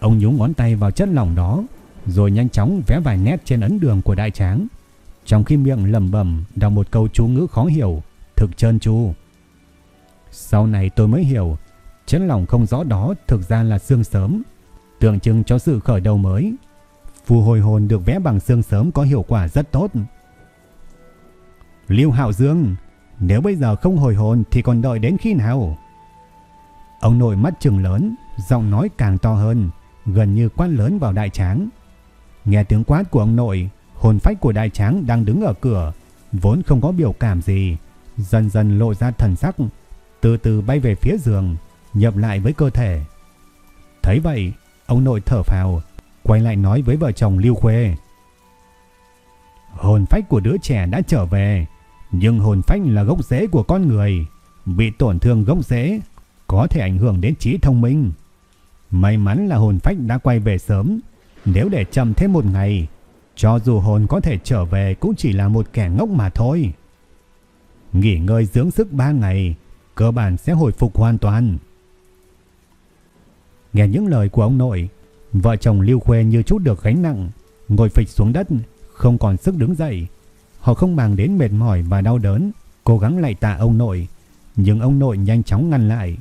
Ông nhúng ngón tay vào chất lỏng đó, rồi nhanh chóng vẽ vài nét trên ấn đường của đại tráng, trong khi miệng lẩm bẩm đọc một câu chú ngữ khó hiểu, thực trơn chú Sau này tôi mới hiểu, chấn lòng không rõ đó thực ra là xương sớm, tượng trưng cho sự khởi đầu mới. Phù hồi hồn được vẽ bằng xương sớm có hiệu quả rất tốt. Lưu Hạo Dương, nếu bây giờ không hồi hồn thì còn đợi đến khi nào? Ông nội mắt trừng lớn, giọng nói càng to hơn, gần như quát lớn vào đại tráng. Nghe tiếng quát của ông nội, hồn phách của đại tráng đang đứng ở cửa, vốn không có biểu cảm gì, dần dần lộ ra thần sắc, từ từ bay về phía giường, nhập lại với cơ thể. Thấy vậy, ông nội thở phào, quay lại nói với vợ chồng Lưu Khuê. Hồn phách của đứa trẻ đã trở về, nhưng hồn phách là gốc rễ của con người, bị tổn thương gốc rễ có thể ảnh hưởng đến trí thông minh. May mắn là hồn phách đã quay về sớm, nếu để chậm thêm một ngày, cho dù hồn có thể trở về cũng chỉ là một kẻ ngốc mà thôi. Nghỉ ngơi dưỡng sức 3 ngày, cơ bản sẽ hồi phục hoàn toàn. Nghe những lời của ông nội, vợ chồng Lưu Khuê như chút được gánh nặng, ngồi phịch xuống đất, không còn sức đứng dậy. Họ không màng đến mệt mỏi và đau đớn, cố gắng lại tạ ông nội, nhưng ông nội nhanh chóng ngăn lại.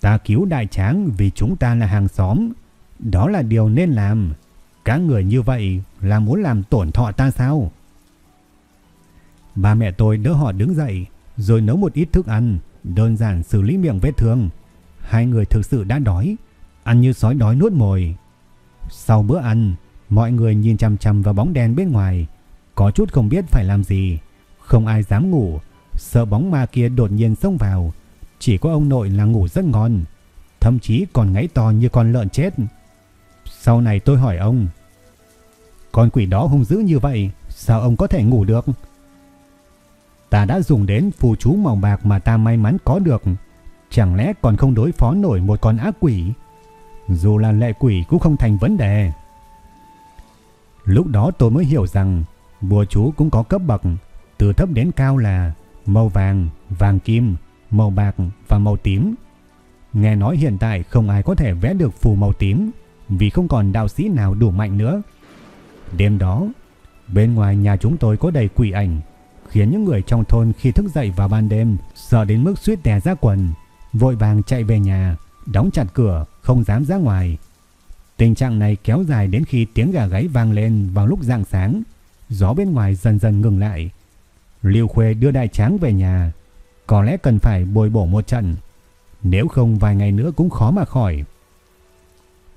Ta cứu đại tráng vì chúng ta là hàng xóm, đó là điều nên làm. Các người như vậy là muốn làm tổn thọ ta sao? Ba mẹ tôi đỡ họ đứng dậy, rồi nấu một ít thức ăn, đơn giản xử lý miệng vết thương. Hai người thực sự đã đói, ăn như sói đói nuốt mồi. Sau bữa ăn, mọi người nhìn chằm chằm vào bóng đèn bên ngoài, có chút không biết phải làm gì. Không ai dám ngủ, sợ bóng ma kia đột nhiên xông vào. Chỉ có ông nội là ngủ rất ngon, thậm chí còn ngáy to như con lợn chết. Sau này tôi hỏi ông, con quỷ đó hung dữ như vậy, sao ông có thể ngủ được? Ta đã dùng đến phù chú màu bạc mà ta may mắn có được, chẳng lẽ còn không đối phó nổi một con ác quỷ? Dù là lệ quỷ cũng không thành vấn đề. Lúc đó tôi mới hiểu rằng bùa chú cũng có cấp bậc, từ thấp đến cao là màu vàng, vàng kim, màu bạc và màu tím. Nghe nói hiện tại không ai có thể vẽ được phù màu tím vì không còn đạo sĩ nào đủ mạnh nữa. Đêm đó, bên ngoài nhà chúng tôi có đầy quỷ ảnh, khiến những người trong thôn khi thức dậy vào ban đêm sợ đến mức suýt đè ra quần, vội vàng chạy về nhà, đóng chặt cửa, không dám ra ngoài. Tình trạng này kéo dài đến khi tiếng gà gáy vang lên vào lúc rạng sáng, gió bên ngoài dần dần ngừng lại. Liêu Khuê đưa đại tráng về nhà, có lẽ cần phải bồi bổ một trận, nếu không vài ngày nữa cũng khó mà khỏi.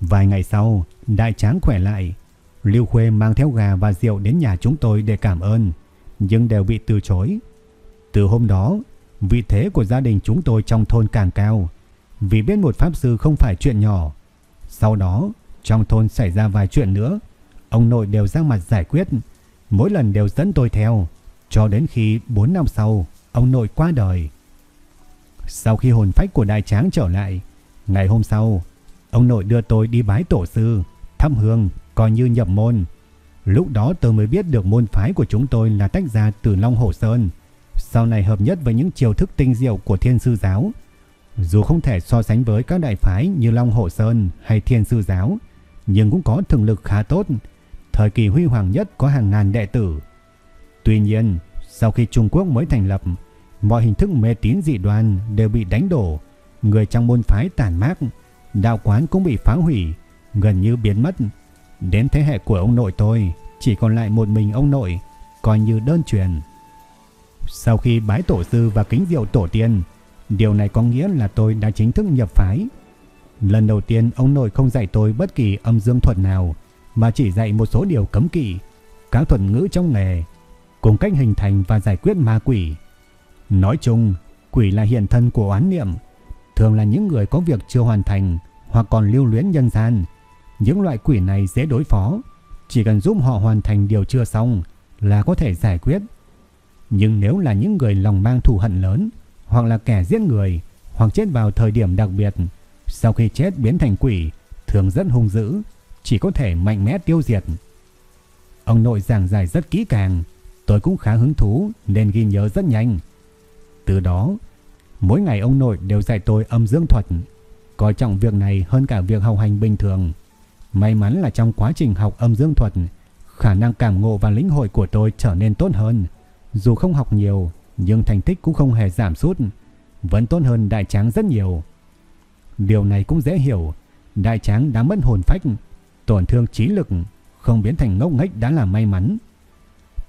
Vài ngày sau, đại tráng khỏe lại, lưu Khuê mang theo gà và rượu đến nhà chúng tôi để cảm ơn, nhưng đều bị từ chối. Từ hôm đó, vị thế của gia đình chúng tôi trong thôn càng cao, vì biết một pháp sư không phải chuyện nhỏ. Sau đó, trong thôn xảy ra vài chuyện nữa, ông nội đều ra mặt giải quyết, mỗi lần đều dẫn tôi theo, cho đến khi 4 năm sau, ông nội qua đời. Sau khi hồn phách của đại tráng trở lại, ngày hôm sau, ông nội đưa tôi đi bái tổ sư, thăm hương, coi như nhập môn. Lúc đó tôi mới biết được môn phái của chúng tôi là tách ra từ Long Hồ Sơn, sau này hợp nhất với những chiều thức tinh diệu của Thiên Sư Giáo. Dù không thể so sánh với các đại phái như Long Hồ Sơn hay Thiên Sư Giáo, nhưng cũng có thực lực khá tốt. Thời kỳ huy hoàng nhất có hàng ngàn đệ tử. Tuy nhiên, sau khi Trung Quốc mới thành lập, mọi hình thức mê tín dị đoan đều bị đánh đổ, người trong môn phái tàn mát, đạo quán cũng bị phá hủy, gần như biến mất. Đến thế hệ của ông nội tôi, chỉ còn lại một mình ông nội, coi như đơn truyền. Sau khi bái tổ sư và kính diệu tổ tiên, điều này có nghĩa là tôi đã chính thức nhập phái. Lần đầu tiên ông nội không dạy tôi bất kỳ âm dương thuật nào, mà chỉ dạy một số điều cấm kỵ, các thuật ngữ trong nghề, cùng cách hình thành và giải quyết ma quỷ. Nói chung, quỷ là hiện thân của oán niệm, thường là những người có việc chưa hoàn thành hoặc còn lưu luyến nhân gian. Những loại quỷ này dễ đối phó, chỉ cần giúp họ hoàn thành điều chưa xong là có thể giải quyết. Nhưng nếu là những người lòng mang thù hận lớn, hoặc là kẻ giết người, hoặc chết vào thời điểm đặc biệt, sau khi chết biến thành quỷ, thường rất hung dữ, chỉ có thể mạnh mẽ tiêu diệt. Ông nội giảng giải rất kỹ càng, tôi cũng khá hứng thú nên ghi nhớ rất nhanh. Từ đó, mỗi ngày ông nội đều dạy tôi âm dương thuật, coi trọng việc này hơn cả việc học hành bình thường. May mắn là trong quá trình học âm dương thuật, khả năng cảm ngộ và lĩnh hội của tôi trở nên tốt hơn. Dù không học nhiều, nhưng thành tích cũng không hề giảm sút, vẫn tốt hơn đại tráng rất nhiều. Điều này cũng dễ hiểu, đại tráng đã mất hồn phách, tổn thương trí lực, không biến thành ngốc nghếch đã là may mắn.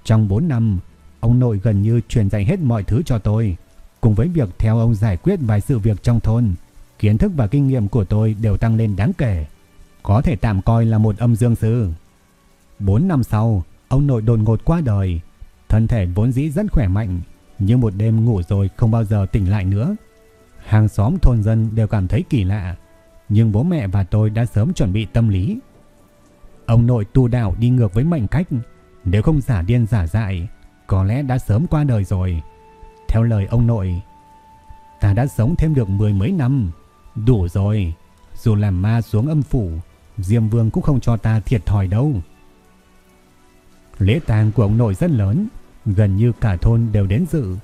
Trong 4 năm, ông nội gần như truyền dạy hết mọi thứ cho tôi, cùng với việc theo ông giải quyết vài sự việc trong thôn, kiến thức và kinh nghiệm của tôi đều tăng lên đáng kể, có thể tạm coi là một âm dương sư. 4 năm sau, ông nội đột ngột qua đời, thân thể vốn dĩ rất khỏe mạnh, nhưng một đêm ngủ rồi không bao giờ tỉnh lại nữa. Hàng xóm thôn dân đều cảm thấy kỳ lạ, nhưng bố mẹ và tôi đã sớm chuẩn bị tâm lý. Ông nội tu đạo đi ngược với mệnh cách, nếu không giả điên giả dại, có lẽ đã sớm qua đời rồi. Theo lời ông nội, ta đã sống thêm được mười mấy năm, đủ rồi. Dù làm ma xuống âm phủ, Diêm Vương cũng không cho ta thiệt thòi đâu. Lễ tang của ông nội rất lớn, gần như cả thôn đều đến dự.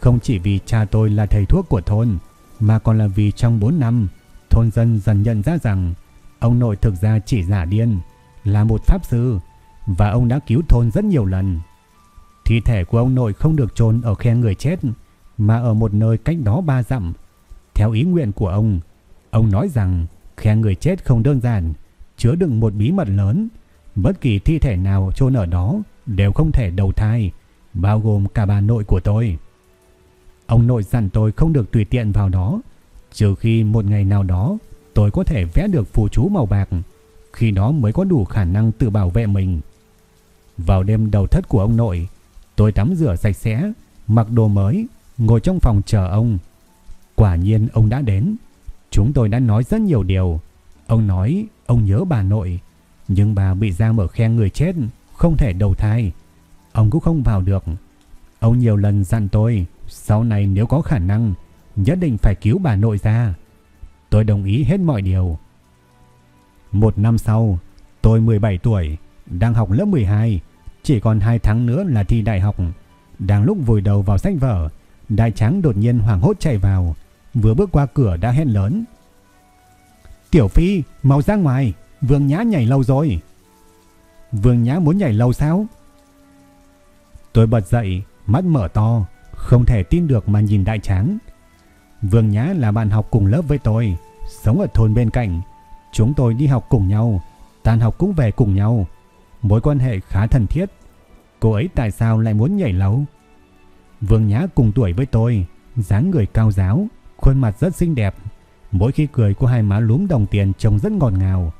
Không chỉ vì cha tôi là thầy thuốc của thôn, mà còn là vì trong 4 năm, thôn dân dần nhận ra rằng ông nội thực ra chỉ giả điên, là một pháp sư, và ông đã cứu thôn rất nhiều lần. Thi thể của ông nội không được chôn ở khe người chết, mà ở một nơi cách đó ba dặm. Theo ý nguyện của ông, ông nói rằng khe người chết không đơn giản, chứa đựng một bí mật lớn. Bất kỳ thi thể nào chôn ở đó đều không thể đầu thai, bao gồm cả bà nội của tôi. Ông nội dặn tôi không được tùy tiện vào đó, trừ khi một ngày nào đó tôi có thể vẽ được phù chú màu bạc, khi đó mới có đủ khả năng tự bảo vệ mình. Vào đêm đầu thất của ông nội, tôi tắm rửa sạch sẽ, mặc đồ mới, ngồi trong phòng chờ ông. Quả nhiên ông đã đến. Chúng tôi đã nói rất nhiều điều. Ông nói ông nhớ bà nội, nhưng bà bị giam mở khe người chết, không thể đầu thai. Ông cũng không vào được. Ông nhiều lần dặn tôi, sau này nếu có khả năng, nhất định phải cứu bà nội ra. Tôi đồng ý hết mọi điều. Một năm sau, tôi 17 tuổi, đang học lớp 12, chỉ còn 2 tháng nữa là thi đại học. Đang lúc vùi đầu vào sách vở, đại tráng đột nhiên hoảng hốt chạy vào, vừa bước qua cửa đã hét lớn. Tiểu Phi, mau ra ngoài, Vương Nhã nhảy lâu rồi. Vương Nhã muốn nhảy lâu sao? Tôi bật dậy, mắt mở to, không thể tin được mà nhìn đại tráng. Vương Nhã là bạn học cùng lớp với tôi, sống ở thôn bên cạnh. Chúng tôi đi học cùng nhau, tan học cũng về cùng nhau. Mối quan hệ khá thân thiết. Cô ấy tại sao lại muốn nhảy lầu? Vương Nhã cùng tuổi với tôi, dáng người cao giáo, khuôn mặt rất xinh đẹp. Mỗi khi cười của hai má lúm đồng tiền trông rất ngọt ngào.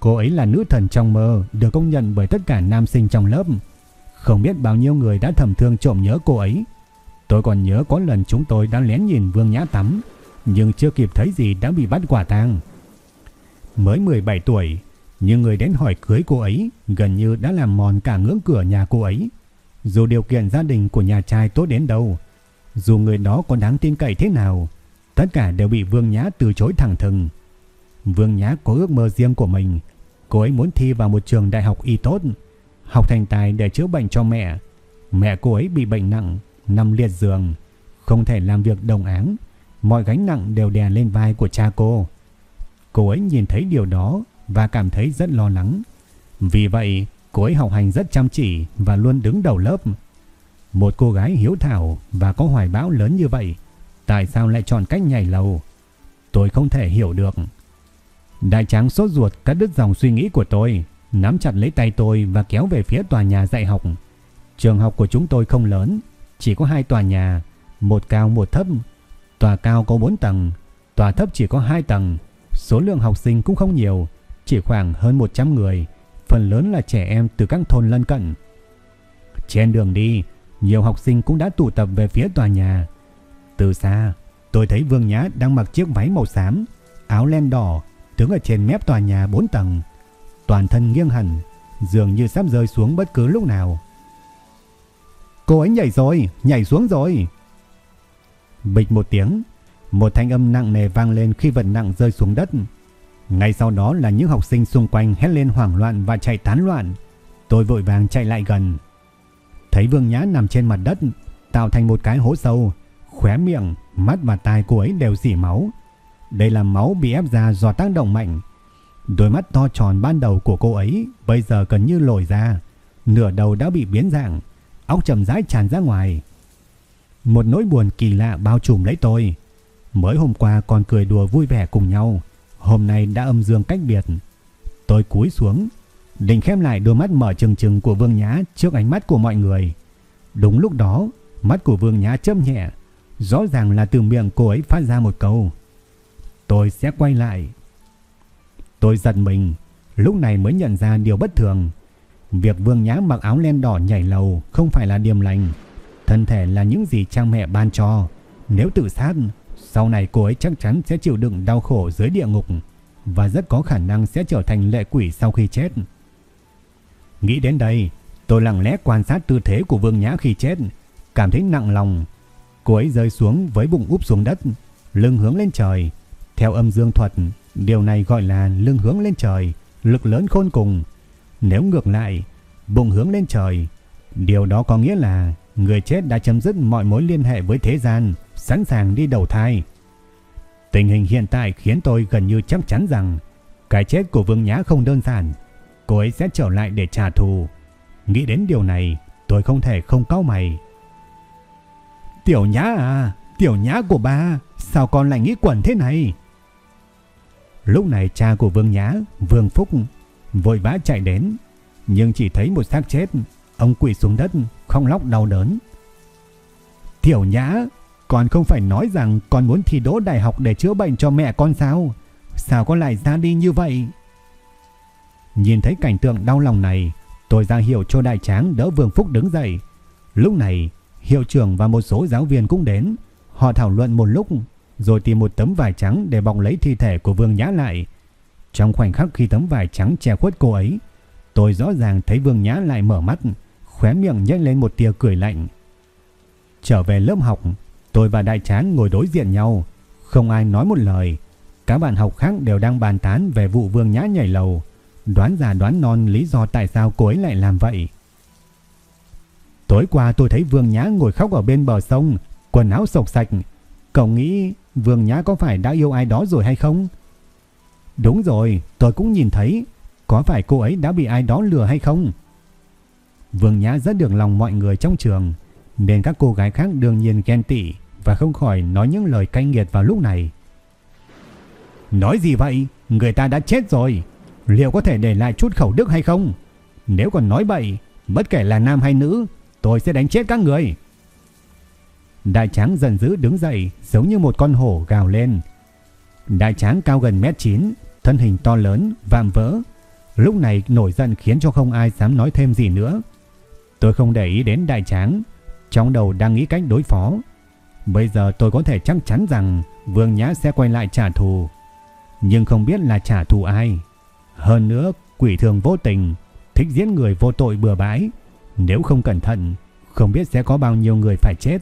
Cô ấy là nữ thần trong mơ, được công nhận bởi tất cả nam sinh trong lớp. Không biết bao nhiêu người đã thầm thương trộm nhớ cô ấy. Tôi còn nhớ có lần chúng tôi đã lén nhìn Vương Nhã tắm, nhưng chưa kịp thấy gì đã bị bắt quả tang. Mới 17 tuổi, nhưng người đến hỏi cưới cô ấy gần như đã làm mòn cả ngưỡng cửa nhà cô ấy. Dù điều kiện gia đình của nhà trai tốt đến đâu, dù người đó có đáng tin cậy thế nào, tất cả đều bị Vương Nhã từ chối thẳng thừng. Vương Nhã có ước mơ riêng của mình, cô ấy muốn thi vào một trường đại học y tốt, học thành tài để chữa bệnh cho mẹ. Mẹ cô ấy bị bệnh nặng, nằm liệt giường, không thể làm việc đồng áng, mọi gánh nặng đều đè lên vai của cha cô. Cô ấy nhìn thấy điều đó và cảm thấy rất lo lắng. Vì vậy, cô ấy học hành rất chăm chỉ và luôn đứng đầu lớp. Một cô gái hiếu thảo và có hoài bão lớn như vậy, tại sao lại chọn cách nhảy lầu? Tôi không thể hiểu được. Đại tráng sốt ruột cắt đứt dòng suy nghĩ của tôi, nắm chặt lấy tay tôi và kéo về phía tòa nhà dạy học. Trường học của chúng tôi không lớn, chỉ có hai tòa nhà, một cao một thấp. Tòa cao có 4 tầng, tòa thấp chỉ có 2 tầng. Số lượng học sinh cũng không nhiều, chỉ khoảng hơn 100 người, phần lớn là trẻ em từ các thôn lân cận. Trên đường đi, nhiều học sinh cũng đã tụ tập về phía tòa nhà. Từ xa, tôi thấy Vương Nhã đang mặc chiếc váy màu xám, áo len đỏ, đứng ở trên mép tòa nhà 4 tầng. Toàn thân nghiêng hẳn, dường như sắp rơi xuống bất cứ lúc nào. Cô ấy nhảy rồi, nhảy xuống rồi. Bịch một tiếng, một thanh âm nặng nề vang lên khi vật nặng rơi xuống đất. Ngay sau đó là những học sinh xung quanh hét lên hoảng loạn và chạy tán loạn. Tôi vội vàng chạy lại gần. Thấy Vương Nhã nằm trên mặt đất, tạo thành một cái hố sâu, khóe miệng, mắt và tai cô ấy đều dỉ máu. Đây là máu bị ép ra do tác động mạnh. Đôi mắt to tròn ban đầu của cô ấy bây giờ gần như lồi ra, nửa đầu đã bị biến dạng, óc chậm rãi tràn ra ngoài. Một nỗi buồn kỳ lạ bao trùm lấy tôi. Mới hôm qua còn cười đùa vui vẻ cùng nhau, hôm nay đã âm dương cách biệt. Tôi cúi xuống, định khép lại đôi mắt mở trừng trừng của Vương Nhã trước ánh mắt của mọi người. Đúng lúc đó, mắt của Vương Nhã chớp nhẹ, rõ ràng là từ miệng cô ấy phát ra một câu. Tôi sẽ quay lại. Tôi giật mình, lúc này mới nhận ra điều bất thường. Việc Vương Nhã mặc áo len đỏ nhảy lầu không phải là điềm lành. Thân thể là những gì cha mẹ ban cho. Nếu tự sát, sau này cô ấy chắc chắn sẽ chịu đựng đau khổ dưới địa ngục và rất có khả năng sẽ trở thành lệ quỷ sau khi chết. Nghĩ đến đây, tôi lặng lẽ quan sát tư thế của Vương Nhã khi chết, cảm thấy nặng lòng. Cô ấy rơi xuống với bụng úp xuống đất, lưng hướng lên trời. Theo âm dương thuật, điều này gọi là lưng hướng lên trời, lực lớn khôn cùng. Nếu ngược lại, bụng hướng lên trời, điều đó có nghĩa là người chết đã chấm dứt mọi mối liên hệ với thế gian, sẵn sàng đi đầu thai. Tình hình hiện tại khiến tôi gần như chắc chắn rằng cái chết của Vương Nhã không đơn giản, cô ấy sẽ trở lại để trả thù. Nghĩ đến điều này, tôi không thể không cau mày. Tiểu Nhã à, tiểu Nhã của ba, sao con lại nghĩ quẩn thế này? Lúc này cha của Vương Nhã, Vương Phúc, vội vã chạy đến, nhưng chỉ thấy một xác chết, ông quỳ xuống đất, không lóc đau đớn. Tiểu Nhã, con không phải nói rằng con muốn thi đỗ đại học để chữa bệnh cho mẹ con sao? Sao con lại ra đi như vậy? Nhìn thấy cảnh tượng đau lòng này, Tôi ra hiệu cho đại tráng đỡ Vương Phúc đứng dậy. Lúc này, hiệu trưởng và một số giáo viên cũng đến. Họ thảo luận một lúc, rồi tìm một tấm vải trắng để bọc lấy thi thể của Vương Nhã lại. Trong khoảnh khắc khi tấm vải trắng che khuất cô ấy, tôi rõ ràng thấy Vương Nhã lại mở mắt, khóe miệng nhếch lên một tia cười lạnh. Trở về lớp học, tôi và đại tráng ngồi đối diện nhau, không ai nói một lời. Các bạn học khác đều đang bàn tán về vụ Vương Nhã nhảy lầu, đoán già đoán non lý do tại sao cô ấy lại làm vậy. Tối qua tôi thấy Vương Nhã ngồi khóc ở bên bờ sông, quần áo sộc sạch. Cậu nghĩ Vương Nhã có phải đã yêu ai đó rồi hay không? Đúng rồi, tôi cũng nhìn thấy. Có phải cô ấy đã bị ai đó lừa hay không? Vương Nhã rất được lòng mọi người trong trường, nên các cô gái khác đương nhiên ghen tị và không khỏi nói những lời cay nghiệt vào lúc này. Nói gì vậy? Người ta đã chết rồi. Liệu có thể để lại chút khẩu đức hay không? Nếu còn nói bậy, bất kể là nam hay nữ, tôi sẽ đánh chết các người. Đại tráng dần dữ đứng dậy giống như một con hổ gào lên. Đại tráng cao gần mét 9, thân hình to lớn, vạm vỡ. Lúc này nổi giận khiến cho không ai dám nói thêm gì nữa. Tôi không để ý đến đại tráng, trong đầu đang nghĩ cách đối phó. Bây giờ tôi có thể chắc chắn rằng Vương Nhã sẽ quay lại trả thù. Nhưng không biết là trả thù ai. Hơn nữa, quỷ thường vô tình, thích giết người vô tội bừa bãi. Nếu không cẩn thận, không biết sẽ có bao nhiêu người phải chết.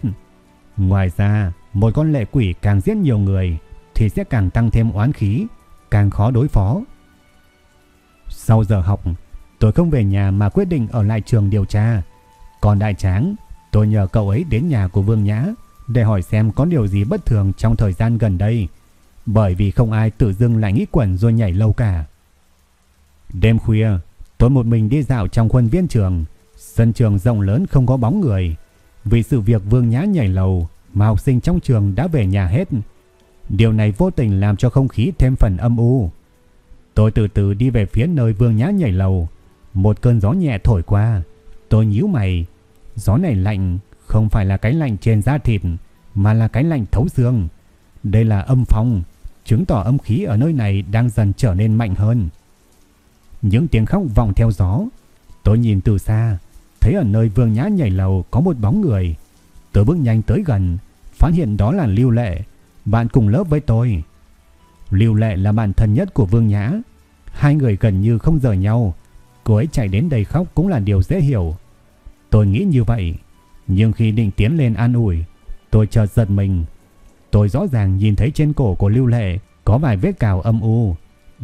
Ngoài ra, một con lệ quỷ càng giết nhiều người thì sẽ càng tăng thêm oán khí, càng khó đối phó. Sau giờ học, tôi không về nhà mà quyết định ở lại trường điều tra. Còn đại tráng, tôi nhờ cậu ấy đến nhà của Vương Nhã để hỏi xem có điều gì bất thường trong thời gian gần đây. Bởi vì không ai tự dưng lại nghĩ quẩn rồi nhảy lâu cả. Đêm khuya, tôi một mình đi dạo trong khuôn viên trường. Sân trường rộng lớn không có bóng người. Vì sự việc Vương Nhã nhảy lầu mà học sinh trong trường đã về nhà hết. Điều này vô tình làm cho không khí thêm phần âm u. Tôi từ từ đi về phía nơi Vương Nhã nhảy lầu. Một cơn gió nhẹ thổi qua. Tôi nhíu mày. Gió này lạnh không phải là cái lạnh trên da thịt mà là cái lạnh thấu xương. Đây là âm phong, chứng tỏ âm khí ở nơi này đang dần trở nên mạnh hơn. Những tiếng khóc vọng theo gió. Tôi nhìn từ xa, thấy ở nơi Vương Nhã nhảy lầu có một bóng người. Tôi bước nhanh tới gần, phát hiện đó là Lưu Lệ, bạn cùng lớp với tôi. Lưu Lệ là bạn thân nhất của Vương Nhã. Hai người gần như không rời nhau. Cô ấy chạy đến đây khóc cũng là điều dễ hiểu. Tôi nghĩ như vậy. Nhưng khi định tiến lên an ủi, tôi chợt giật mình. Tôi rõ ràng nhìn thấy trên cổ của Lưu Lệ có vài vết cào âm u.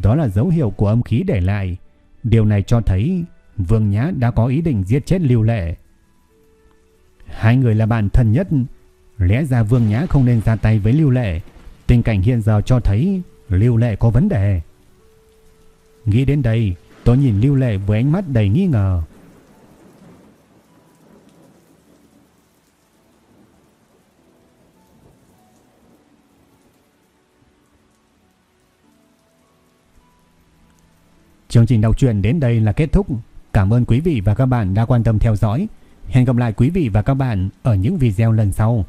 Đó là dấu hiệu của âm khí để lại. Điều này cho thấy Vương Nhã đã có ý định giết chết Lưu Lệ. Hai người là bạn thân nhất, lẽ ra Vương Nhã không nên ra tay với Lưu Lệ. Tình cảnh hiện giờ cho thấy Lưu Lệ có vấn đề. Nghĩ đến đây, tôi nhìn Lưu Lệ với ánh mắt đầy nghi ngờ. Chương trình đọc truyện đến đây là kết thúc. Cảm ơn quý vị và các bạn đã quan tâm theo dõi. Hẹn gặp lại quý vị và các bạn ở những video lần sau.